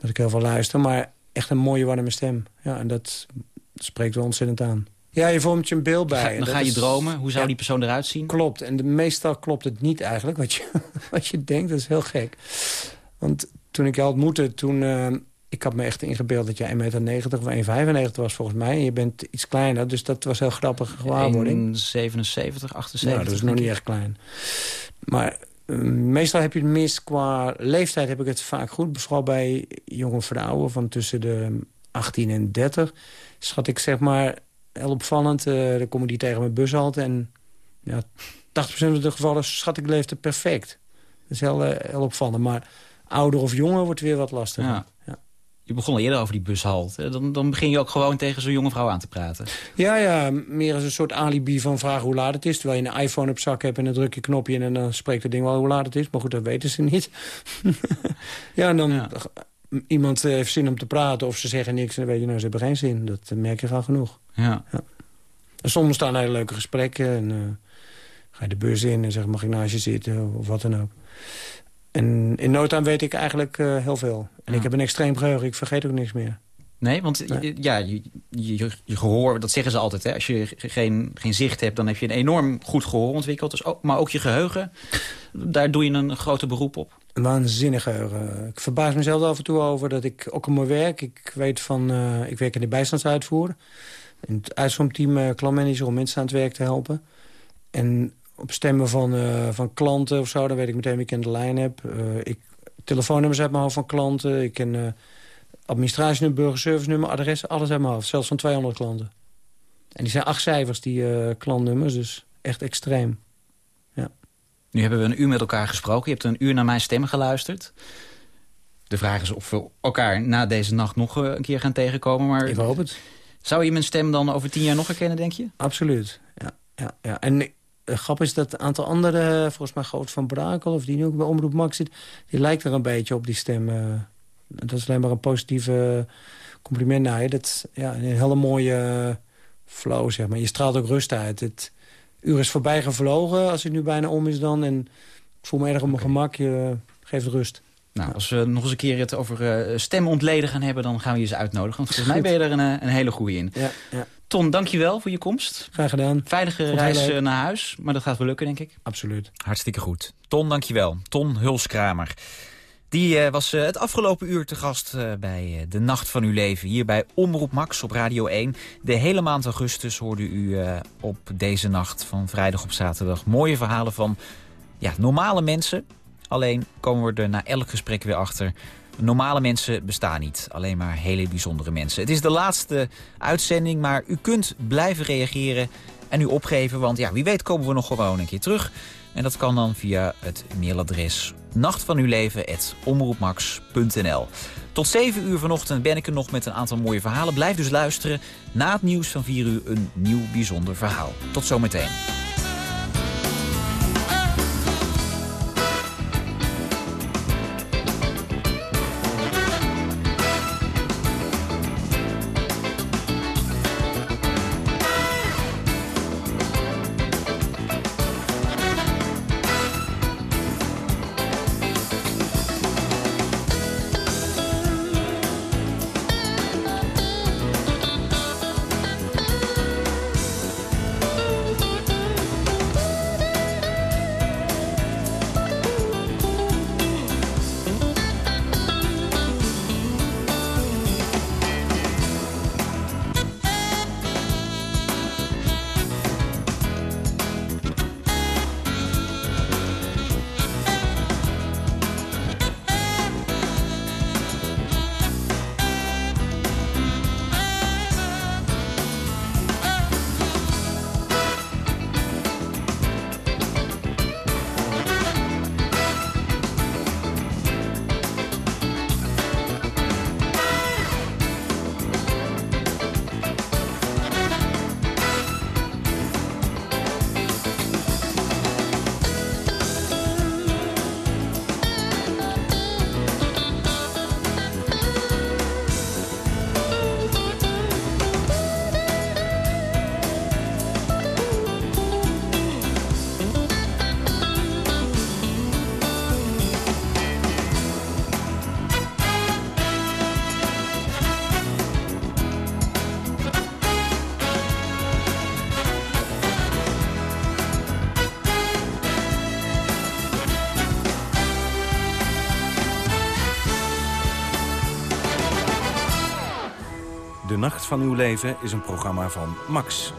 dat ik heel veel luister. Maar echt een mooie warme stem. Ja, en dat spreekt wel ontzettend aan. Ja, je vormt je een beeld bij. Ga- En dan ga je is- dromen. Hoe zou Ja. die persoon eruit zien? Klopt. En de, meestal klopt het niet eigenlijk, wat je, wat je denkt. Dat is heel gek. Want toen ik jou ontmoette, toen... eh, ik had me echt ingebeeld dat je 1,90 meter of 1,95 was volgens mij. En je bent iets kleiner, dus dat was heel grappige gewaarwording. 77, 78. Nou, dat is nog niet echt klein. Maar meestal heb je het mis qua leeftijd heb ik het vaak goed. Vooral bij jonge vrouwen van tussen de 18 en 30. Schat ik zeg maar heel opvallend. eh dan komen die tegen mijn bushalte. En ja, 80% van de gevallen schat ik leefde perfect. Dat is heel, eh, heel opvallend. Maar ouder of jonger wordt weer wat lastiger. Ja. Ja. Je begon al eerder over die bushalte. Dan, dan begin je ook gewoon tegen zo'n jonge vrouw aan te praten. Ja, ja, meer als een soort alibi van vragen hoe laat het is. Terwijl je een iPhone op zak hebt en dan druk je knopje in... en dan spreekt het ding wel hoe laat het is. Maar goed, dat weten ze niet. ja, en dan Ja. iemand eh, heeft zin om te praten of ze zeggen niks... en dan weet je, nou, ze hebben geen zin. Dat merk je gauw genoeg. Ja. En soms staan hele leuke gesprekken en eh, ga je de bus in en zeg mag ik naast je zitten of wat dan ook. En in no time weet ik eigenlijk eh, heel veel. En Ja. ik heb een extreem geheugen, ik vergeet ook niks meer. Nee, want Nee. ja, je, je, je gehoor, dat zeggen ze altijd. Hè? Als je ge- geen, geen zicht hebt, dan heb je een enorm goed gehoor ontwikkeld. Dus ook, maar ook je geheugen, daar doe je een grote beroep op. Een waanzinnig geheugen. Ik verbaas mezelf af en toe over dat ik ook in mijn werk... Ik weet van, eh, ik werk in de bijstandsuitvoer. In het uitzomteam uh, klantmanager om mensen aan het werk te helpen. En op stemmen van, eh, van klanten of zo, dan weet ik meteen wie ik in de lijn heb. Eh, ik telefoonnummers uit mijn hoofd van klanten. Ik ken administratienummer, burgerservice-nummer, adres, alles uit mijn hoofd. Zelfs van 200 klanten. En die zijn acht cijfers, die klantnummers, dus echt extreem. Nu hebben we een uur met elkaar gesproken. Je hebt een uur naar mijn stem geluisterd. De vraag is of we elkaar na deze nacht nog een keer gaan tegenkomen. Maar Ik hoop het. zou je mijn stem dan over tien jaar nog herkennen, denk je? Absoluut, ja. ja, ja. En de grap is dat een aantal andere, volgens mij Groot van Brakel... of die nu ook bij Omroep Max zit, die lijkt er een beetje op die stem. eh. dat is alleen maar een positieve compliment naar je. Dat is ja, een hele mooie flow, zeg maar. Je straalt ook rust uit. Het uur is voorbij gevlogen, als het nu bijna om is dan. En ik voel me erg op mijn gemak, je geeft rust. Nou, als we nog eens een keer het over eh stemmen ontleden gaan hebben... dan gaan we je ze uitnodigen. Want volgens mij ben je er een, eh, een hele goeie in. Ja, ja. Ton, dankjewel voor je komst. Graag gedaan. Veilige Vond reis eh, naar huis. Maar dat gaat wel lukken, denk ik. Absoluut. Hartstikke goed. Ton, dankjewel. Ton Hulskramer. Die eh, was eh, het afgelopen uur te gast eh, bij eh, De Nacht van Uw Leven. Hier bij Omroep Max op Radio 1. De hele maand augustus hoorde u eh, op deze nacht van vrijdag op zaterdag... mooie verhalen van ja, normale mensen. Alleen komen we er na elk gesprek weer achter... Normale mensen bestaan niet, alleen maar hele bijzondere mensen. Het is de laatste uitzending, maar u kunt blijven reageren en u opgeven. Want ja, wie weet komen we nog gewoon een keer terug. En dat kan dan via het mailadres nachtvanuwleven.omroepmax.nl. Tot 7 uur vanochtend ben ik er nog met een aantal mooie verhalen. Blijf dus luisteren. Na het nieuws van 4 uur een nieuw bijzonder verhaal. Tot zometeen. Nacht van Uw Leven is een programma van Max.